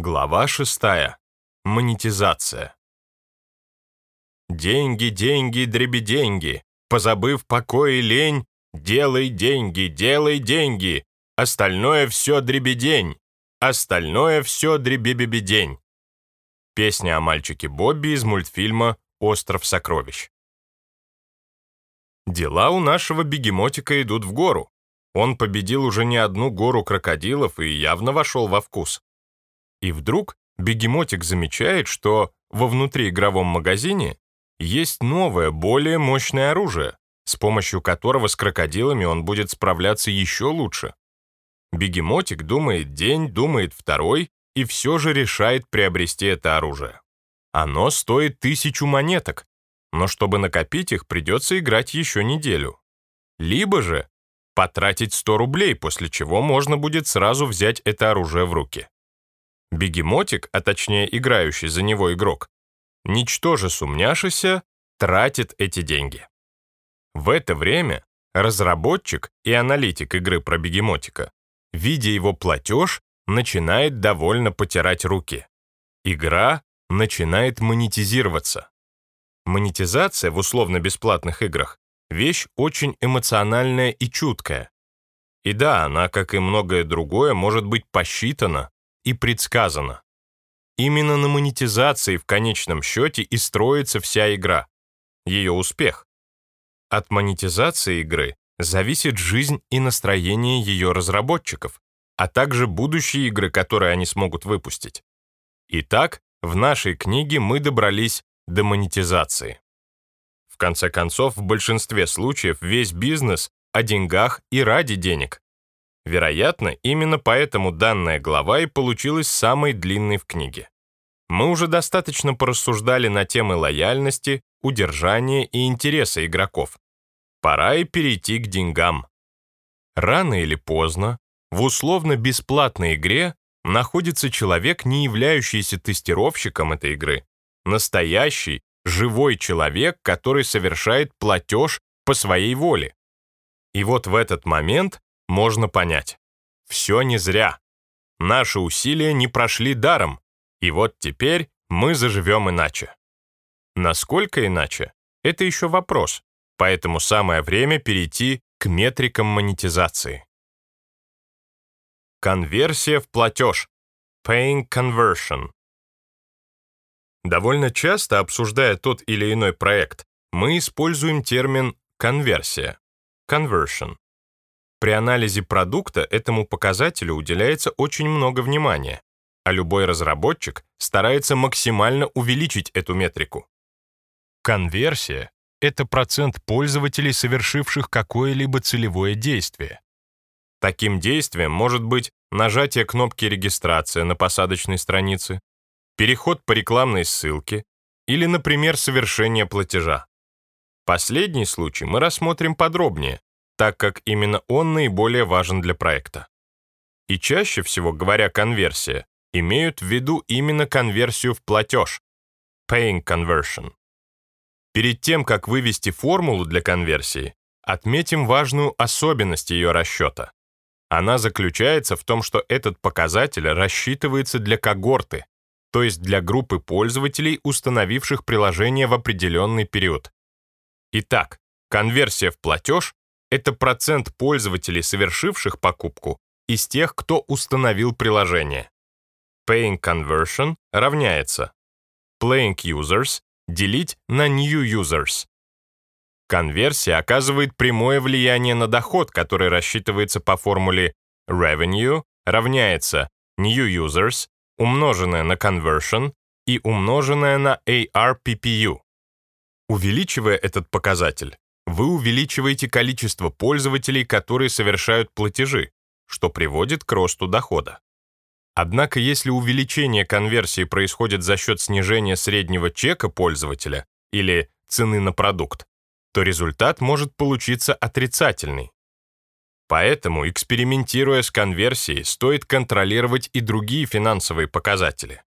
Глава 6. Монетизация. Деньги, деньги, дребеденьги, позабыв покой и лень, делай деньги, делай деньги, остальное все дребедень, остальное все дребебебедень. Песня о мальчике Бобби из мультфильма «Остров сокровищ». Дела у нашего бегемотика идут в гору. Он победил уже не одну гору крокодилов и явно вошел во вкус. И вдруг бегемотик замечает, что во внутриигровом магазине есть новое, более мощное оружие, с помощью которого с крокодилами он будет справляться еще лучше. Бегемотик думает день, думает второй, и все же решает приобрести это оружие. Оно стоит тысячу монеток, но чтобы накопить их, придется играть еще неделю. Либо же потратить 100 рублей, после чего можно будет сразу взять это оружие в руки. Бегемотик, а точнее играющий за него игрок, ничтоже сумняшися, тратит эти деньги. В это время разработчик и аналитик игры про бегемотика, видя его платеж, начинает довольно потирать руки. Игра начинает монетизироваться. Монетизация в условно-бесплатных играх – вещь очень эмоциональная и чуткая. И да, она, как и многое другое, может быть посчитана, и предсказано. Именно на монетизации в конечном счете и строится вся игра, ее успех. От монетизации игры зависит жизнь и настроение ее разработчиков, а также будущие игры, которые они смогут выпустить. Итак, в нашей книге мы добрались до монетизации. В конце концов, в большинстве случаев весь бизнес о деньгах и ради денег. Вероятно, именно поэтому данная глава и получилась самой длинной в книге. Мы уже достаточно порассуждали на темы лояльности, удержания и интереса игроков. Пора и перейти к деньгам. Рано или поздно в условно-бесплатной игре находится человек, не являющийся тестировщиком этой игры, настоящий, живой человек, который совершает платеж по своей воле. И вот в этот момент можно понять. Все не зря. Наши усилия не прошли даром, и вот теперь мы заживем иначе. Насколько иначе? Это еще вопрос, поэтому самое время перейти к метрикам монетизации. Конверсия в платеж. Paying conversion. Довольно часто, обсуждая тот или иной проект, мы используем термин «конверсия» — conversion. При анализе продукта этому показателю уделяется очень много внимания, а любой разработчик старается максимально увеличить эту метрику. Конверсия — это процент пользователей, совершивших какое-либо целевое действие. Таким действием может быть нажатие кнопки регистрации на посадочной странице, переход по рекламной ссылке или, например, совершение платежа. Последний случай мы рассмотрим подробнее, так как именно он наиболее важен для проекта. И чаще всего, говоря конверсия, имеют в виду именно конверсию в платеж, paying conversion. Перед тем, как вывести формулу для конверсии, отметим важную особенность ее расчета. Она заключается в том, что этот показатель рассчитывается для когорты, то есть для группы пользователей, установивших приложение в определенный период. Итак, конверсия в платеж это процент пользователей, совершивших покупку, из тех, кто установил приложение. Paying conversion равняется playing users делить на new users. Конверсия оказывает прямое влияние на доход, который рассчитывается по формуле revenue равняется new users умноженное на conversion и умноженное на ARPPU. Увеличивая этот показатель, вы увеличиваете количество пользователей, которые совершают платежи, что приводит к росту дохода. Однако если увеличение конверсии происходит за счет снижения среднего чека пользователя или цены на продукт, то результат может получиться отрицательный. Поэтому, экспериментируя с конверсией, стоит контролировать и другие финансовые показатели.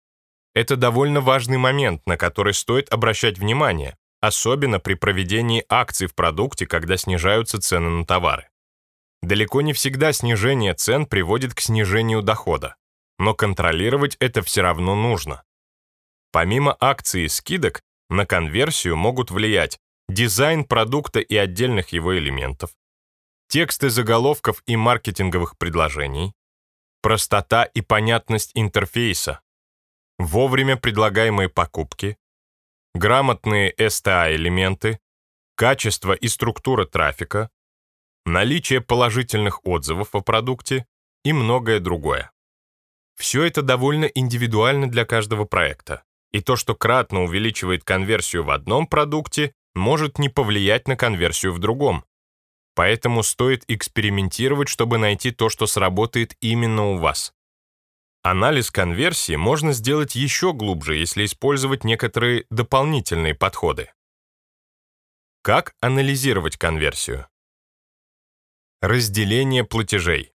Это довольно важный момент, на который стоит обращать внимание, особенно при проведении акций в продукте, когда снижаются цены на товары. Далеко не всегда снижение цен приводит к снижению дохода. но контролировать это все равно нужно. Помимо акций и скидок, на конверсию могут влиять дизайн продукта и отдельных его элементов, тексты заголовков и маркетинговых предложений, простота и понятность интерфейса, вовремя предлагаемые покупки, грамотные STA-элементы, качество и структура трафика, наличие положительных отзывов о продукте и многое другое. Все это довольно индивидуально для каждого проекта, и то, что кратно увеличивает конверсию в одном продукте, может не повлиять на конверсию в другом. Поэтому стоит экспериментировать, чтобы найти то, что сработает именно у вас. Анализ конверсии можно сделать еще глубже, если использовать некоторые дополнительные подходы. Как анализировать конверсию? Разделение платежей.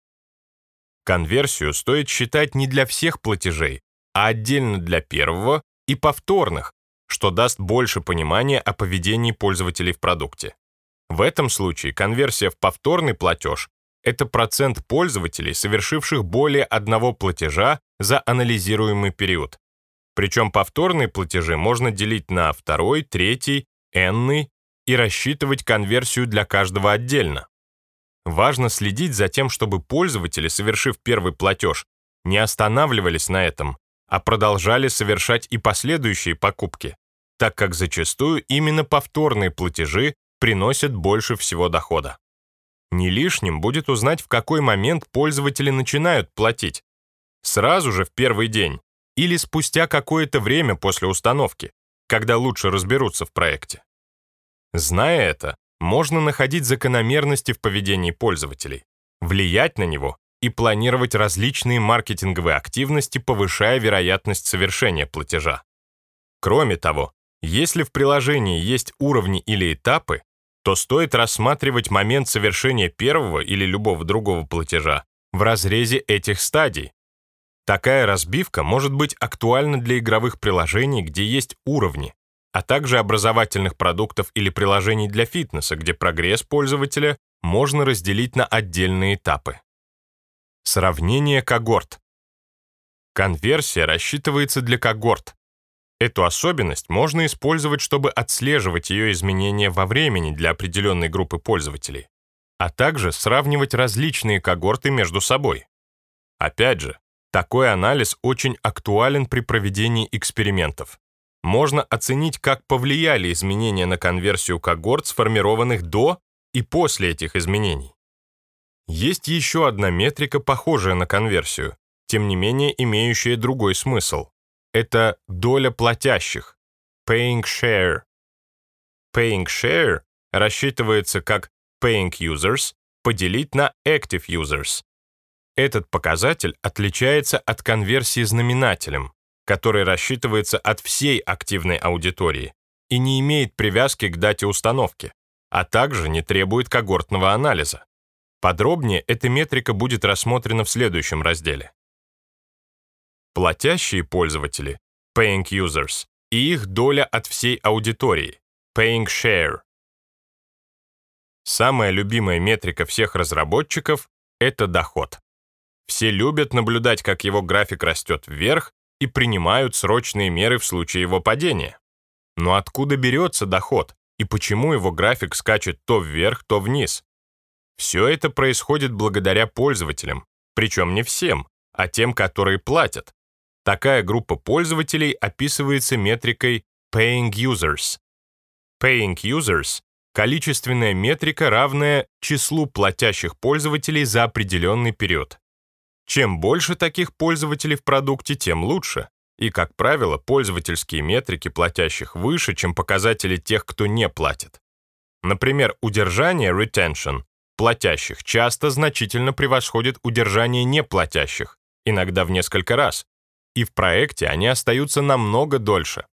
Конверсию стоит считать не для всех платежей, а отдельно для первого и повторных, что даст больше понимания о поведении пользователей в продукте. В этом случае конверсия в повторный платеж – это процент пользователей, совершивших более одного платежа за анализируемый период. Причем повторные платежи можно делить на второй, третий, n и рассчитывать конверсию для каждого отдельно. Важно следить за тем, чтобы пользователи, совершив первый платеж, не останавливались на этом, а продолжали совершать и последующие покупки, так как зачастую именно повторные платежи приносят больше всего дохода. Не лишним будет узнать, в какой момент пользователи начинают платить. Сразу же в первый день или спустя какое-то время после установки, когда лучше разберутся в проекте. Зная это, можно находить закономерности в поведении пользователей, влиять на него и планировать различные маркетинговые активности, повышая вероятность совершения платежа. Кроме того, если в приложении есть уровни или этапы, то стоит рассматривать момент совершения первого или любого другого платежа в разрезе этих стадий. Такая разбивка может быть актуальна для игровых приложений, где есть уровни, а также образовательных продуктов или приложений для фитнеса, где прогресс пользователя можно разделить на отдельные этапы. Сравнение когорт. Конверсия рассчитывается для когорт. Эту особенность можно использовать, чтобы отслеживать ее изменения во времени для определенной группы пользователей, а также сравнивать различные когорты между собой. Опять же, такой анализ очень актуален при проведении экспериментов можно оценить, как повлияли изменения на конверсию когорт, сформированных до и после этих изменений. Есть еще одна метрика, похожая на конверсию, тем не менее имеющая другой смысл. Это доля платящих, paying share. Paying share рассчитывается как paying users поделить на active users. Этот показатель отличается от конверсии знаменателем, который рассчитывается от всей активной аудитории и не имеет привязки к дате установки, а также не требует когортного анализа. Подробнее эта метрика будет рассмотрена в следующем разделе. Платящие пользователи, paying users, и их доля от всей аудитории, paying share. Самая любимая метрика всех разработчиков — это доход. Все любят наблюдать, как его график растет вверх и принимают срочные меры в случае его падения. Но откуда берется доход и почему его график скачет то вверх, то вниз? Все это происходит благодаря пользователям, причем не всем, а тем, которые платят. Такая группа пользователей описывается метрикой Paying Users. Paying Users — количественная метрика, равная числу платящих пользователей за определенный период. Чем больше таких пользователей в продукте, тем лучше. И, как правило, пользовательские метрики платящих выше, чем показатели тех, кто не платит. Например, удержание retention платящих часто значительно превосходит удержание неплатящих, иногда в несколько раз, и в проекте они остаются намного дольше.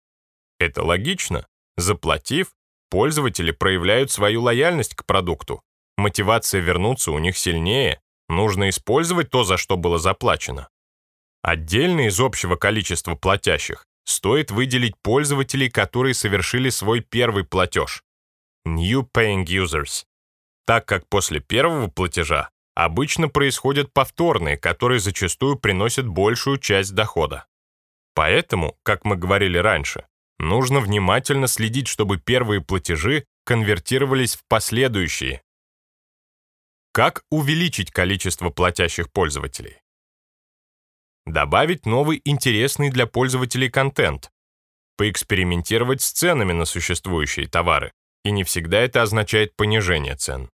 Это логично. Заплатив, пользователи проявляют свою лояльность к продукту. Мотивация вернуться у них сильнее, Нужно использовать то, за что было заплачено. Отдельно из общего количества платящих стоит выделить пользователей, которые совершили свой первый платеж. New Paying Users. Так как после первого платежа обычно происходят повторные, которые зачастую приносят большую часть дохода. Поэтому, как мы говорили раньше, нужно внимательно следить, чтобы первые платежи конвертировались в последующие. Как увеличить количество платящих пользователей? Добавить новый интересный для пользователей контент. Поэкспериментировать с ценами на существующие товары, и не всегда это означает понижение цен.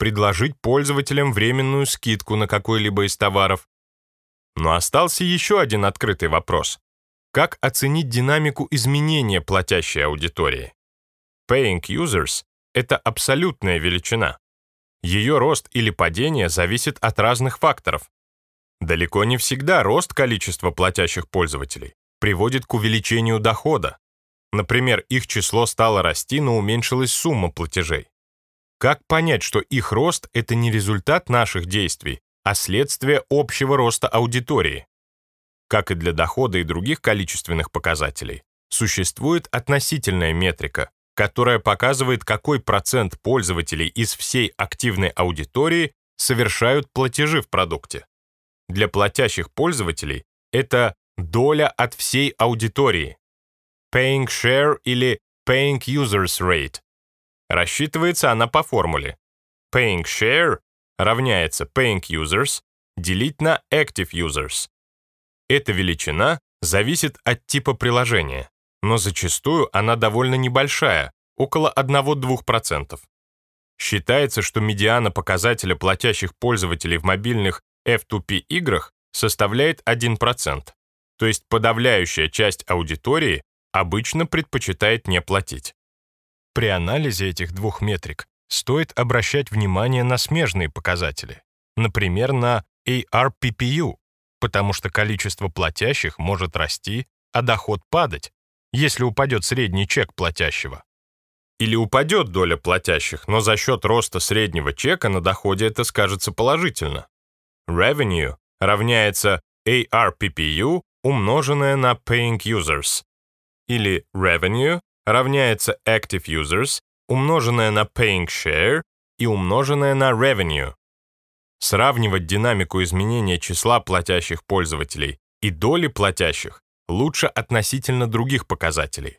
Предложить пользователям временную скидку на какой-либо из товаров. Но остался еще один открытый вопрос. Как оценить динамику изменения платящей аудитории? Paying users — это абсолютная величина. Ее рост или падение зависит от разных факторов. Далеко не всегда рост количества платящих пользователей приводит к увеличению дохода. Например, их число стало расти, но уменьшилась сумма платежей. Как понять, что их рост — это не результат наших действий, а следствие общего роста аудитории? Как и для дохода и других количественных показателей, существует относительная метрика, которая показывает, какой процент пользователей из всей активной аудитории совершают платежи в продукте. Для платящих пользователей это доля от всей аудитории. Paying share или Paying users rate. Рассчитывается она по формуле. Paying share равняется Paying users делить на Active users. Эта величина зависит от типа приложения, но зачастую она довольно небольшая, около 1-2%. Считается, что медиана показателя платящих пользователей в мобильных F2P играх составляет 1%, то есть подавляющая часть аудитории обычно предпочитает не платить. При анализе этих двух метрик стоит обращать внимание на смежные показатели, например, на ARPPU, потому что количество платящих может расти, а доход падать, если упадет средний чек платящего. Или упадет доля платящих, но за счет роста среднего чека на доходе это скажется положительно. Revenue равняется ARPPU, умноженное на Paying Users. Или Revenue равняется Active Users, умноженное на Paying Share и умноженное на Revenue. Сравнивать динамику изменения числа платящих пользователей и доли платящих лучше относительно других показателей.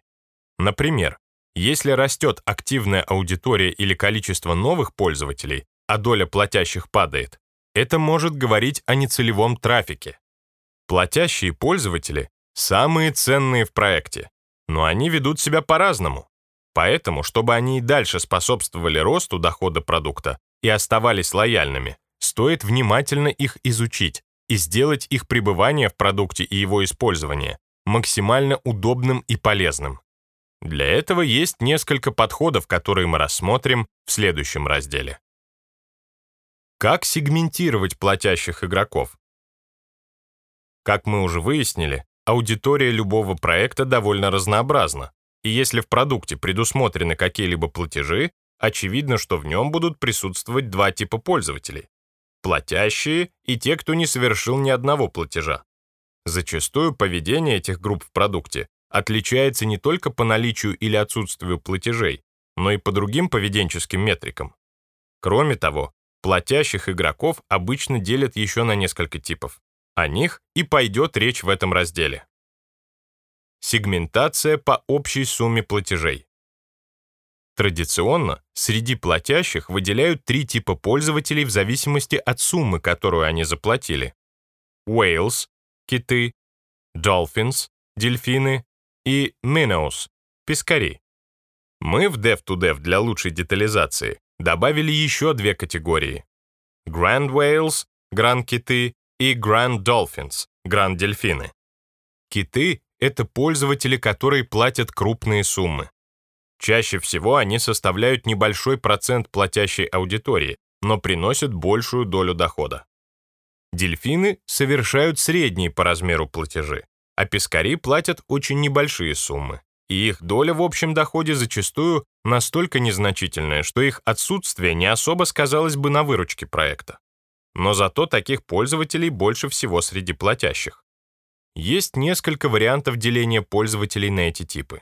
Например, если растет активная аудитория или количество новых пользователей, а доля платящих падает, это может говорить о нецелевом трафике. Платящие пользователи – самые ценные в проекте, но они ведут себя по-разному. Поэтому, чтобы они и дальше способствовали росту дохода продукта и оставались лояльными, стоит внимательно их изучить и сделать их пребывание в продукте и его использование максимально удобным и полезным. Для этого есть несколько подходов, которые мы рассмотрим в следующем разделе. Как сегментировать платящих игроков? Как мы уже выяснили, аудитория любого проекта довольно разнообразна, и если в продукте предусмотрены какие-либо платежи, очевидно, что в нем будут присутствовать два типа пользователей – платящие и те, кто не совершил ни одного платежа. Зачастую поведение этих групп в продукте отличается не только по наличию или отсутствию платежей, но и по другим поведенческим метрикам. Кроме того, Платящих игроков обычно делят еще на несколько типов. О них и пойдет речь в этом разделе. Сегментация по общей сумме платежей. Традиционно среди платящих выделяют три типа пользователей в зависимости от суммы, которую они заплатили. Whales – киты, Dolphins – дельфины и Minnows – пескари. Мы в Dev2Dev для лучшей детализации добавили еще две категории. Grand Whales, Гранд-киты и Grand Dolphins, Гранд-дельфины. Киты — это пользователи, которые платят крупные суммы. Чаще всего они составляют небольшой процент платящей аудитории, но приносят большую долю дохода. Дельфины совершают средние по размеру платежи, а пескари платят очень небольшие суммы и их доля в общем доходе зачастую настолько незначительная, что их отсутствие не особо сказалось бы на выручке проекта. Но зато таких пользователей больше всего среди платящих. Есть несколько вариантов деления пользователей на эти типы.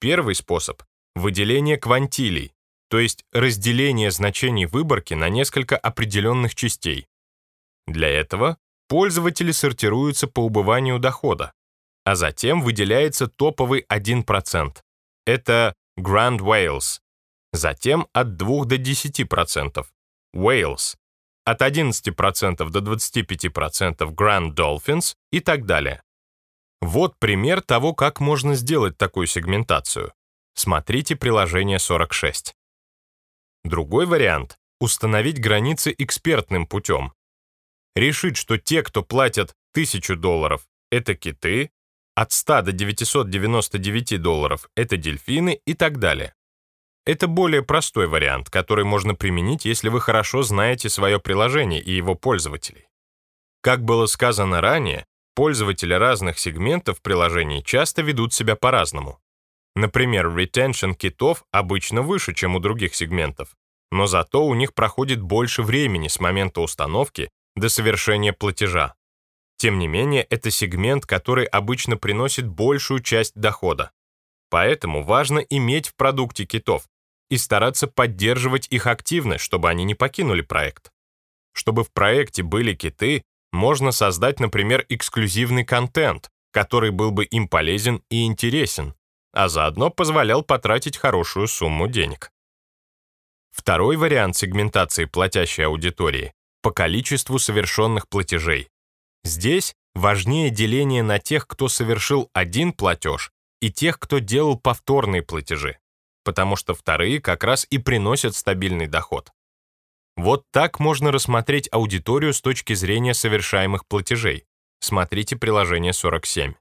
Первый способ — выделение квантилей, то есть разделение значений выборки на несколько определенных частей. Для этого пользователи сортируются по убыванию дохода, а затем выделяется топовый 1%. Это Grand Wales. Затем от 2 до 10% Wales, от 11% до 25% Grand Dolphins и так далее. Вот пример того, как можно сделать такую сегментацию. Смотрите приложение 46. Другой вариант — установить границы экспертным путем. Решить, что те, кто платят 1000 долларов, это киты, от 100 до 999 долларов это дельфины и так далее. Это более простой вариант, который можно применить, если вы хорошо знаете свое приложение и его пользователей. Как было сказано ранее, пользователи разных сегментов приложений часто ведут себя по-разному. Например, retention китов обычно выше, чем у других сегментов, но зато у них проходит больше времени с момента установки до совершения платежа. Тем не менее, это сегмент, который обычно приносит большую часть дохода. Поэтому важно иметь в продукте китов и стараться поддерживать их активность, чтобы они не покинули проект. Чтобы в проекте были киты, можно создать, например, эксклюзивный контент, который был бы им полезен и интересен, а заодно позволял потратить хорошую сумму денег. Второй вариант сегментации платящей аудитории по количеству совершенных платежей. Здесь важнее деление на тех, кто совершил один платеж, и тех, кто делал повторные платежи, потому что вторые как раз и приносят стабильный доход. Вот так можно рассмотреть аудиторию с точки зрения совершаемых платежей. Смотрите приложение 47.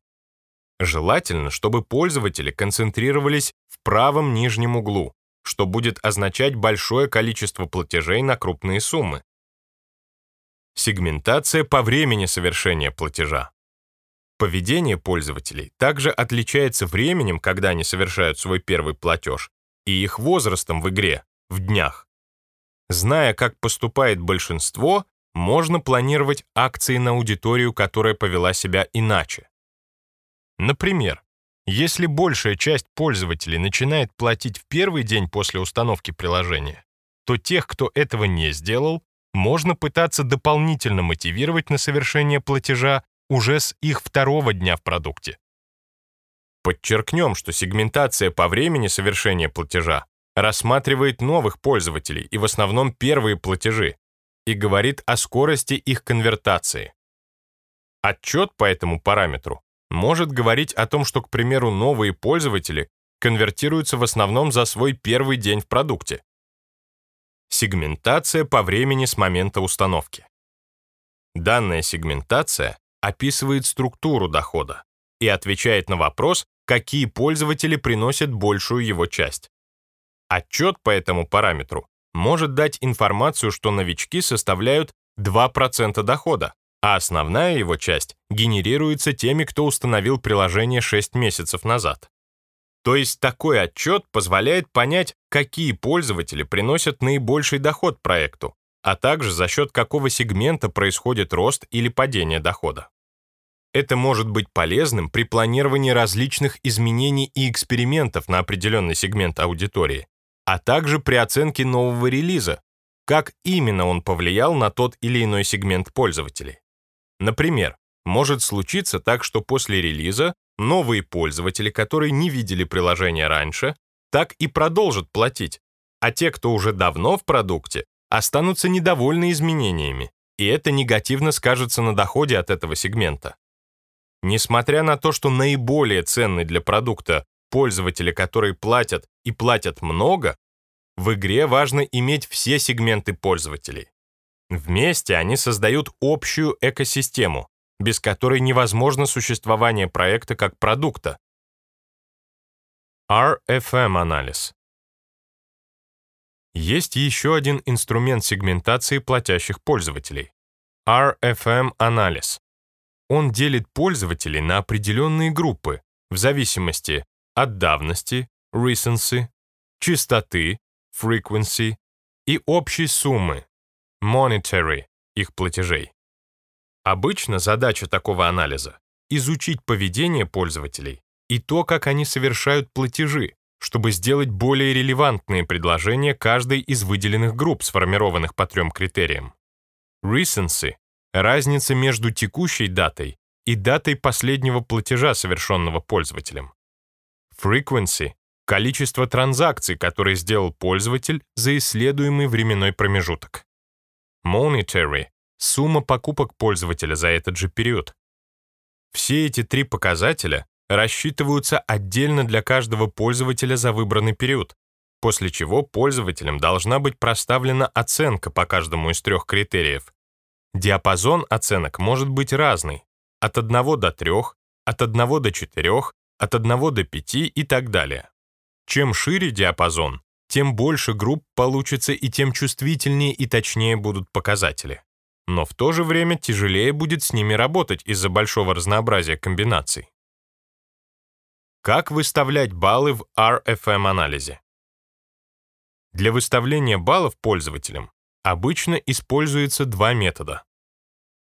Желательно, чтобы пользователи концентрировались в правом нижнем углу, что будет означать большое количество платежей на крупные суммы. Сегментация по времени совершения платежа. Поведение пользователей также отличается временем, когда они совершают свой первый платеж, и их возрастом в игре, в днях. Зная, как поступает большинство, можно планировать акции на аудиторию, которая повела себя иначе. Например, если большая часть пользователей начинает платить в первый день после установки приложения, то тех, кто этого не сделал, можно пытаться дополнительно мотивировать на совершение платежа уже с их второго дня в продукте. Подчеркнем, что сегментация по времени совершения платежа рассматривает новых пользователей и в основном первые платежи и говорит о скорости их конвертации. Отчет по этому параметру может говорить о том, что, к примеру, новые пользователи конвертируются в основном за свой первый день в продукте, Сегментация по времени с момента установки. Данная сегментация описывает структуру дохода и отвечает на вопрос, какие пользователи приносят большую его часть. Отчет по этому параметру может дать информацию, что новички составляют 2% дохода, а основная его часть генерируется теми, кто установил приложение 6 месяцев назад. То есть такой отчет позволяет понять, какие пользователи приносят наибольший доход проекту, а также за счет какого сегмента происходит рост или падение дохода. Это может быть полезным при планировании различных изменений и экспериментов на определенный сегмент аудитории, а также при оценке нового релиза, как именно он повлиял на тот или иной сегмент пользователей. Например, может случиться так, что после релиза Новые пользователи, которые не видели приложение раньше, так и продолжат платить, а те, кто уже давно в продукте, останутся недовольны изменениями, и это негативно скажется на доходе от этого сегмента. Несмотря на то, что наиболее ценны для продукта пользователи, которые платят и платят много, в игре важно иметь все сегменты пользователей. Вместе они создают общую экосистему, без которой невозможно существование проекта как продукта. RFM-анализ. Есть еще один инструмент сегментации платящих пользователей — RFM-анализ. Он делит пользователей на определенные группы в зависимости от давности, recency, частоты, frequency и общей суммы, monetary, их платежей. Обычно задача такого анализа — изучить поведение пользователей и то, как они совершают платежи, чтобы сделать более релевантные предложения каждой из выделенных групп, сформированных по трем критериям. Recency — разница между текущей датой и датой последнего платежа, совершенного пользователем. Frequency — количество транзакций, которые сделал пользователь за исследуемый временной промежуток. Monetary — сумма покупок пользователя за этот же период. Все эти три показателя рассчитываются отдельно для каждого пользователя за выбранный период, после чего пользователям должна быть проставлена оценка по каждому из трех критериев. Диапазон оценок может быть разный, от 1 до 3, от 1 до 4, от 1 до 5 и так далее. Чем шире диапазон, тем больше групп получится и тем чувствительнее и точнее будут показатели. Но в то же время тяжелее будет с ними работать из-за большого разнообразия комбинаций. Как выставлять баллы в RFM-анализе? Для выставления баллов пользователям обычно используются два метода.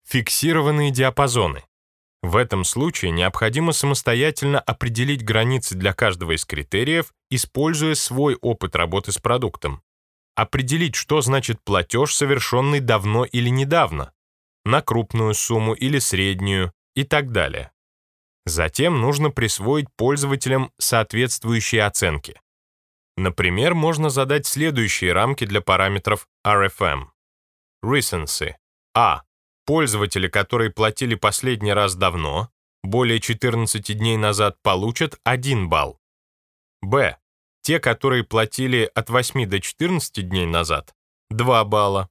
Фиксированные диапазоны. В этом случае необходимо самостоятельно определить границы для каждого из критериев, используя свой опыт работы с продуктом. Определить, что значит платеж, совершенный давно или недавно, на крупную сумму или среднюю и так далее. Затем нужно присвоить пользователям соответствующие оценки. Например, можно задать следующие рамки для параметров RFM. Recency. А. Пользователи, которые платили последний раз давно, более 14 дней назад, получат 1 балл. Б. Те, которые платили от 8 до 14 дней назад, 2 балла.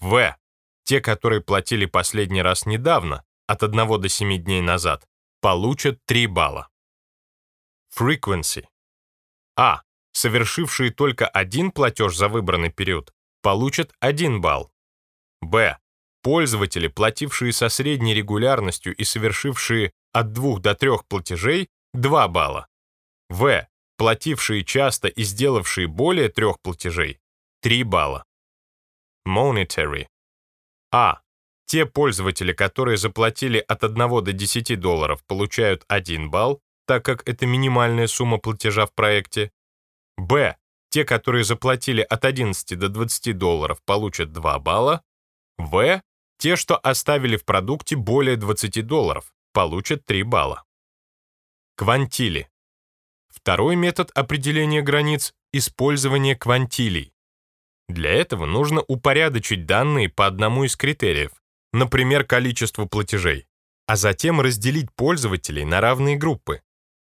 В. Те, которые платили последний раз недавно, от 1 до 7 дней назад, получат 3 балла. Frequency. А. Совершившие только один платеж за выбранный период, получат 1 балл. Б. Пользователи, платившие со средней регулярностью и совершившие от 2 до 3 платежей, 2 балла. В. Платившие часто и сделавшие более 3 платежей, 3 балла. Monetary. А. Те пользователи, которые заплатили от 1 до 10 долларов, получают 1 балл, так как это минимальная сумма платежа в проекте. Б. Те, которые заплатили от 11 до 20 долларов, получат 2 балла. В. Те, что оставили в продукте более 20 долларов, получат 3 балла. Квантили. Второй метод определения границ — использование квантилей. Для этого нужно упорядочить данные по одному из критериев, например, количество платежей, а затем разделить пользователей на равные группы.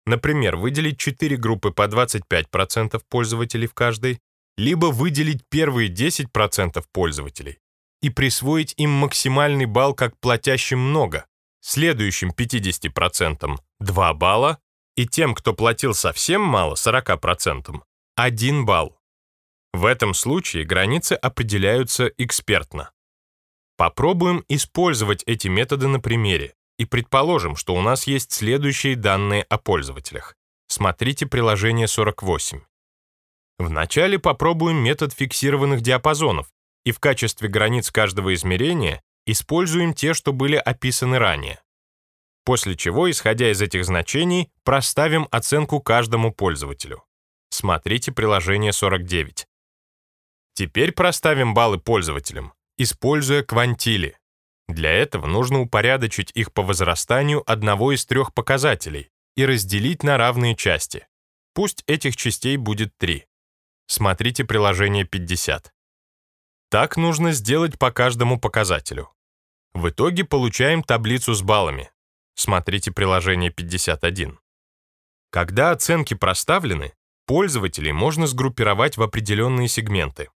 Например, выделить 4 группы по 25% пользователей в каждой, либо выделить первые 10% пользователей и присвоить им максимальный балл как платящим много, следующим 50% 2 балла и тем, кто платил совсем мало, 40%, 1 балл. В этом случае границы определяются экспертно. Попробуем использовать эти методы на примере и предположим, что у нас есть следующие данные о пользователях. Смотрите приложение 48. Вначале попробуем метод фиксированных диапазонов и в качестве границ каждого измерения используем те, что были описаны ранее. После чего, исходя из этих значений, проставим оценку каждому пользователю. Смотрите приложение 49. Теперь проставим баллы пользователям используя квантили. Для этого нужно упорядочить их по возрастанию одного из трех показателей и разделить на равные части. Пусть этих частей будет три. Смотрите приложение 50. Так нужно сделать по каждому показателю. В итоге получаем таблицу с баллами. Смотрите приложение 51. Когда оценки проставлены, пользователей можно сгруппировать в определенные сегменты.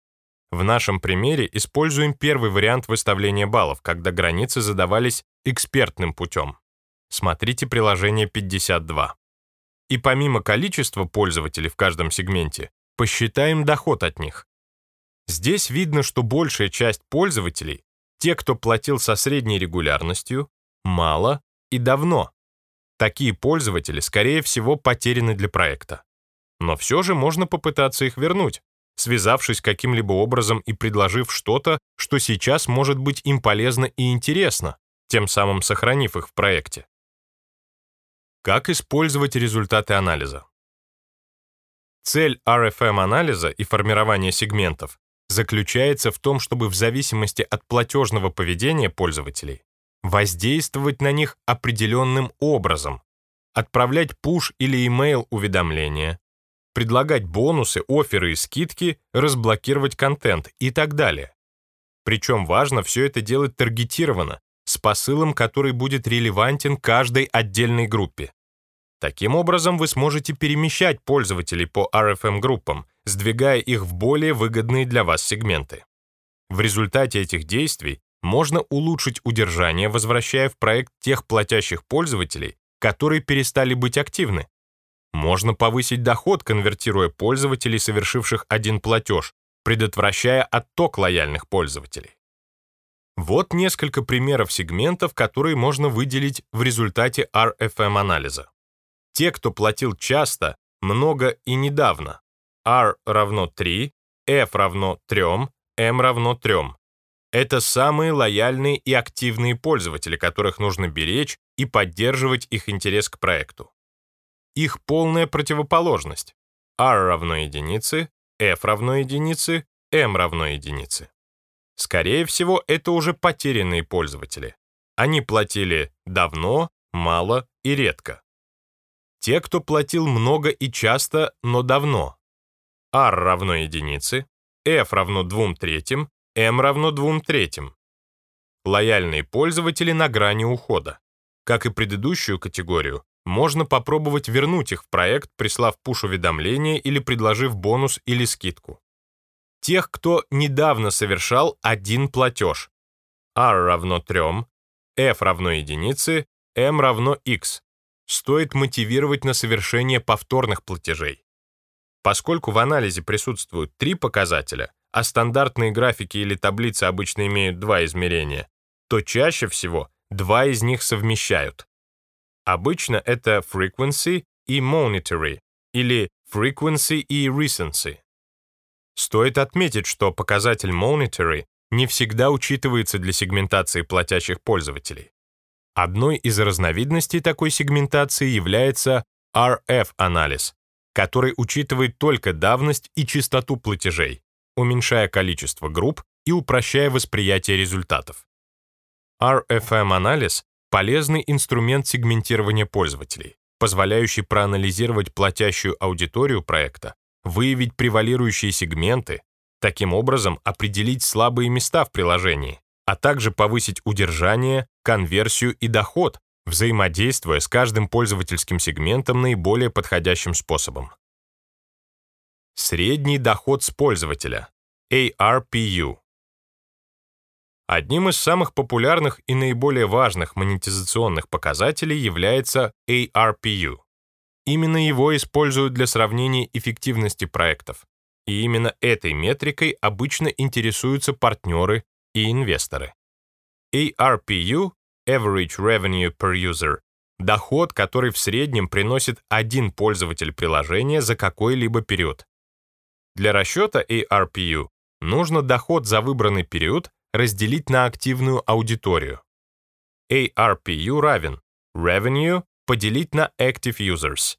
В нашем примере используем первый вариант выставления баллов, когда границы задавались экспертным путем. Смотрите приложение 52. И помимо количества пользователей в каждом сегменте, посчитаем доход от них. Здесь видно, что большая часть пользователей, те, кто платил со средней регулярностью, мало и давно. Такие пользователи, скорее всего, потеряны для проекта. Но все же можно попытаться их вернуть, связавшись каким-либо образом и предложив что-то, что сейчас может быть им полезно и интересно, тем самым сохранив их в проекте. Как использовать результаты анализа? Цель RFM-анализа и формирования сегментов заключается в том, чтобы в зависимости от платежного поведения пользователей воздействовать на них определенным образом, отправлять push или email уведомления, предлагать бонусы, оферы и скидки, разблокировать контент и так далее. Причем важно все это делать таргетированно, с посылом, который будет релевантен каждой отдельной группе. Таким образом, вы сможете перемещать пользователей по RFM-группам, сдвигая их в более выгодные для вас сегменты. В результате этих действий можно улучшить удержание, возвращая в проект тех платящих пользователей, которые перестали быть активны. Можно повысить доход, конвертируя пользователей, совершивших один платеж, предотвращая отток лояльных пользователей. Вот несколько примеров сегментов, которые можно выделить в результате RFM-анализа. Те, кто платил часто, много и недавно. R равно 3, F равно 3, M равно 3. Это самые лояльные и активные пользователи, которых нужно беречь и поддерживать их интерес к проекту. Их полная противоположность. R равно единице, F равно единице, M равно единице. Скорее всего, это уже потерянные пользователи. Они платили давно, мало и редко. Те, кто платил много и часто, но давно. R равно единице, F равно 2 третьим, M равно 2 третьим. Лояльные пользователи на грани ухода. Как и предыдущую категорию, можно попробовать вернуть их в проект, прислав пуш-уведомление или предложив бонус или скидку тех, кто недавно совершал один платеж. R равно 3, F равно единице, M равно X. Стоит мотивировать на совершение повторных платежей. Поскольку в анализе присутствуют три показателя, а стандартные графики или таблицы обычно имеют два измерения, то чаще всего два из них совмещают. Обычно это frequency и monetary, или frequency и recency. Стоит отметить, что показатель Monetary не всегда учитывается для сегментации платящих пользователей. Одной из разновидностей такой сегментации является RF-анализ, который учитывает только давность и частоту платежей, уменьшая количество групп и упрощая восприятие результатов. RFM-анализ — полезный инструмент сегментирования пользователей, позволяющий проанализировать платящую аудиторию проекта выявить превалирующие сегменты, таким образом определить слабые места в приложении, а также повысить удержание, конверсию и доход, взаимодействуя с каждым пользовательским сегментом наиболее подходящим способом. Средний доход с пользователя ARPU. Одним из самых популярных и наиболее важных монетизационных показателей является ARPU Именно его используют для сравнения эффективности проектов. И именно этой метрикой обычно интересуются партнеры и инвесторы. ARPU – Average Revenue Per User – доход, который в среднем приносит один пользователь приложения за какой-либо период. Для расчета ARPU нужно доход за выбранный период разделить на активную аудиторию. ARPU равен Revenue поделить на Active Users.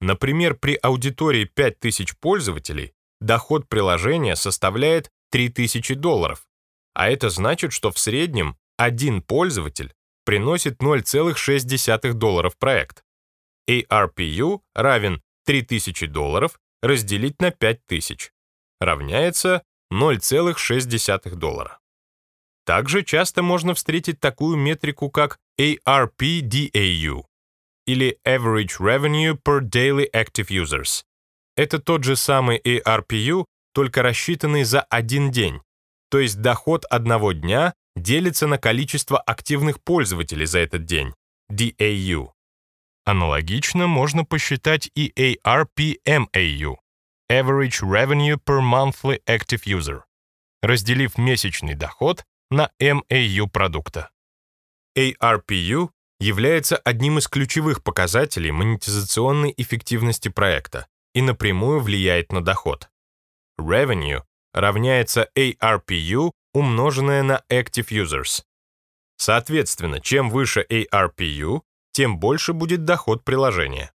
Например, при аудитории 5000 пользователей доход приложения составляет 3000 долларов, а это значит, что в среднем один пользователь приносит 0,6 долларов проект. ARPU равен 3000 долларов разделить на 5000, равняется 0,6 доллара. Также часто можно встретить такую метрику, как ARPDAU или Average Revenue per Daily Active Users. Это тот же самый ARPU, только рассчитанный за один день, то есть доход одного дня делится на количество активных пользователей за этот день, DAU. Аналогично можно посчитать и ARPMAU, Average Revenue per Monthly Active User, разделив месячный доход на MAU продукта. ARPU является одним из ключевых показателей монетизационной эффективности проекта и напрямую влияет на доход. Revenue равняется ARPU, умноженное на Active Users. Соответственно, чем выше ARPU, тем больше будет доход приложения.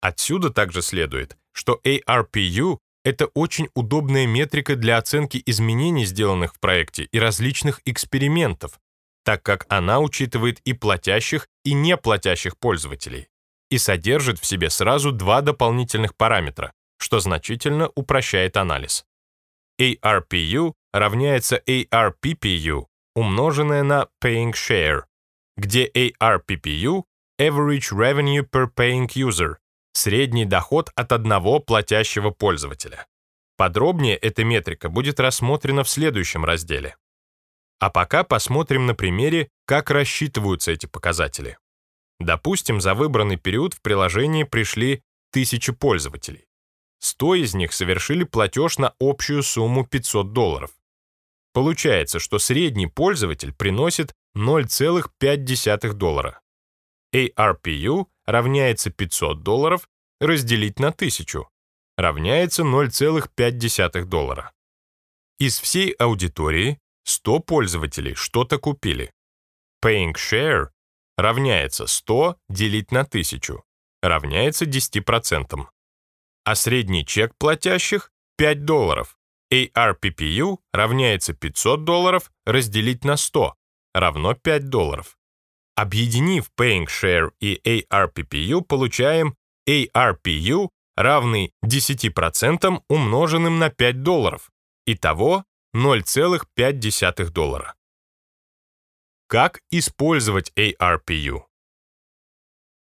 Отсюда также следует, что ARPU — это очень удобная метрика для оценки изменений, сделанных в проекте, и различных экспериментов, так как она учитывает и платящих, и неплатящих пользователей, и содержит в себе сразу два дополнительных параметра, что значительно упрощает анализ. ARPU равняется ARPPU, умноженное на Paying Share, где ARPPU — Average Revenue per Paying User, средний доход от одного платящего пользователя. Подробнее эта метрика будет рассмотрена в следующем разделе. А пока посмотрим на примере, как рассчитываются эти показатели. Допустим, за выбранный период в приложении пришли 1000 пользователей. 100 из них совершили платеж на общую сумму 500 долларов. Получается, что средний пользователь приносит 0,5 доллара. ARPU равняется 500 долларов разделить на 1000 равняется 0,5 доллара. Из всей аудитории 100 пользователей что-то купили. Paying share равняется 100 делить на 1000 равняется 10%. А средний чек платящих 5 долларов. ARPPU равняется 500 долларов разделить на 100 равно 5 долларов. Объединив Paying Share и ARPPU, получаем ARPU равный 10% умноженным на 5 долларов. Итого 0,5 доллара. Как использовать ARPU?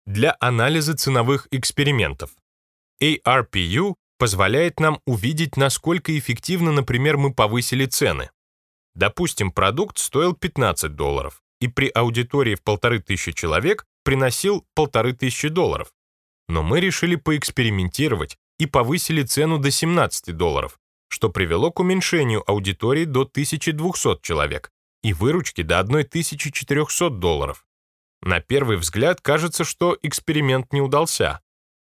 Для анализа ценовых экспериментов. ARPU позволяет нам увидеть, насколько эффективно, например, мы повысили цены. Допустим, продукт стоил 15 долларов и при аудитории в полторы тысячи человек приносил полторы тысячи долларов. Но мы решили поэкспериментировать и повысили цену до 17 долларов, что привело к уменьшению аудитории до 1200 человек и выручки до 1400 долларов. На первый взгляд кажется, что эксперимент не удался.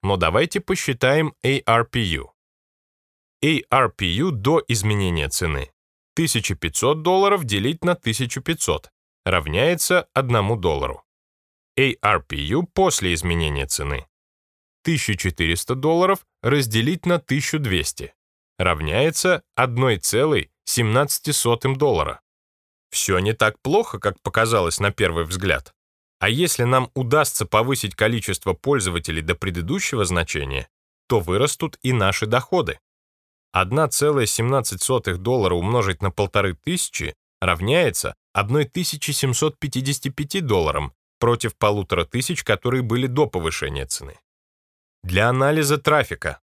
Но давайте посчитаем ARPU. ARPU до изменения цены. 1500 долларов делить на 1500 равняется 1 доллару. ARPU после изменения цены. 1400 долларов разделить на 1200 равняется 1,17 доллара. Все не так плохо, как показалось на первый взгляд. А если нам удастся повысить количество пользователей до предыдущего значения, то вырастут и наши доходы. 1,17 доллара умножить на 1500 равняется 1755 долларам против полутора тысяч, которые были до повышения цены. Для анализа трафика.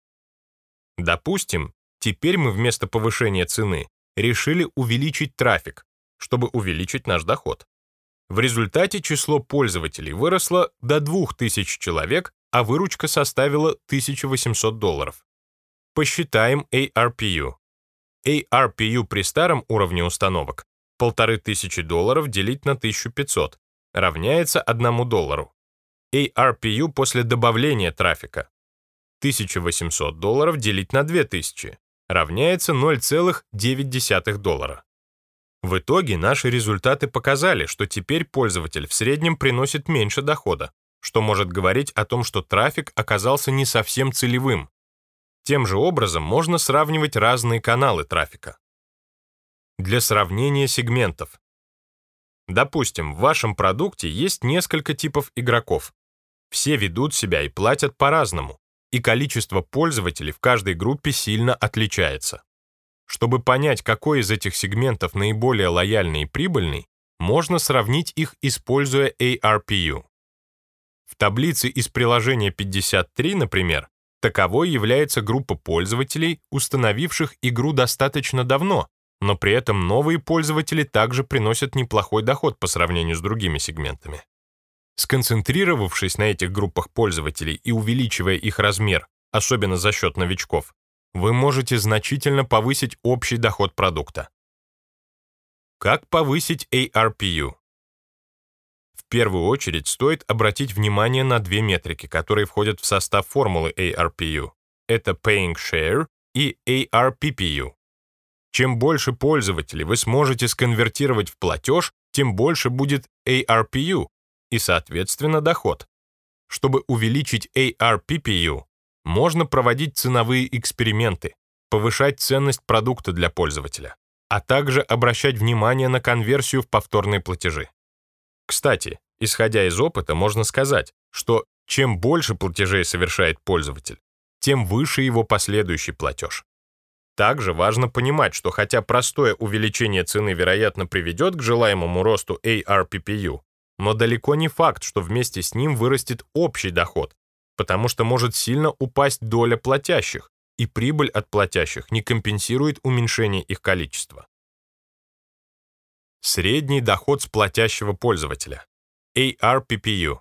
Допустим, теперь мы вместо повышения цены решили увеличить трафик, чтобы увеличить наш доход. В результате число пользователей выросло до 2000 человек, а выручка составила 1800 долларов. Посчитаем ARPU. ARPU при старом уровне установок 1500 долларов делить на 1500 равняется 1 доллару. ARPU после добавления трафика 1800 долларов делить на 2000 равняется 0,9 доллара. В итоге наши результаты показали, что теперь пользователь в среднем приносит меньше дохода, что может говорить о том, что трафик оказался не совсем целевым. Тем же образом можно сравнивать разные каналы трафика для сравнения сегментов. Допустим, в вашем продукте есть несколько типов игроков. Все ведут себя и платят по-разному, и количество пользователей в каждой группе сильно отличается. Чтобы понять, какой из этих сегментов наиболее лояльный и прибыльный, можно сравнить их, используя ARPU. В таблице из приложения 53, например, таковой является группа пользователей, установивших игру достаточно давно, но при этом новые пользователи также приносят неплохой доход по сравнению с другими сегментами. Сконцентрировавшись на этих группах пользователей и увеличивая их размер, особенно за счет новичков, вы можете значительно повысить общий доход продукта. Как повысить ARPU? В первую очередь стоит обратить внимание на две метрики, которые входят в состав формулы ARPU. Это Paying Share и ARPPU. Чем больше пользователей вы сможете сконвертировать в платеж, тем больше будет ARPU и, соответственно, доход. Чтобы увеличить ARPPU, можно проводить ценовые эксперименты, повышать ценность продукта для пользователя, а также обращать внимание на конверсию в повторные платежи. Кстати, исходя из опыта, можно сказать, что чем больше платежей совершает пользователь, тем выше его последующий платеж. Также важно понимать, что хотя простое увеличение цены, вероятно, приведет к желаемому росту ARPPU, но далеко не факт, что вместе с ним вырастет общий доход, потому что может сильно упасть доля платящих, и прибыль от платящих не компенсирует уменьшение их количества. Средний доход с платящего пользователя. ARPPU.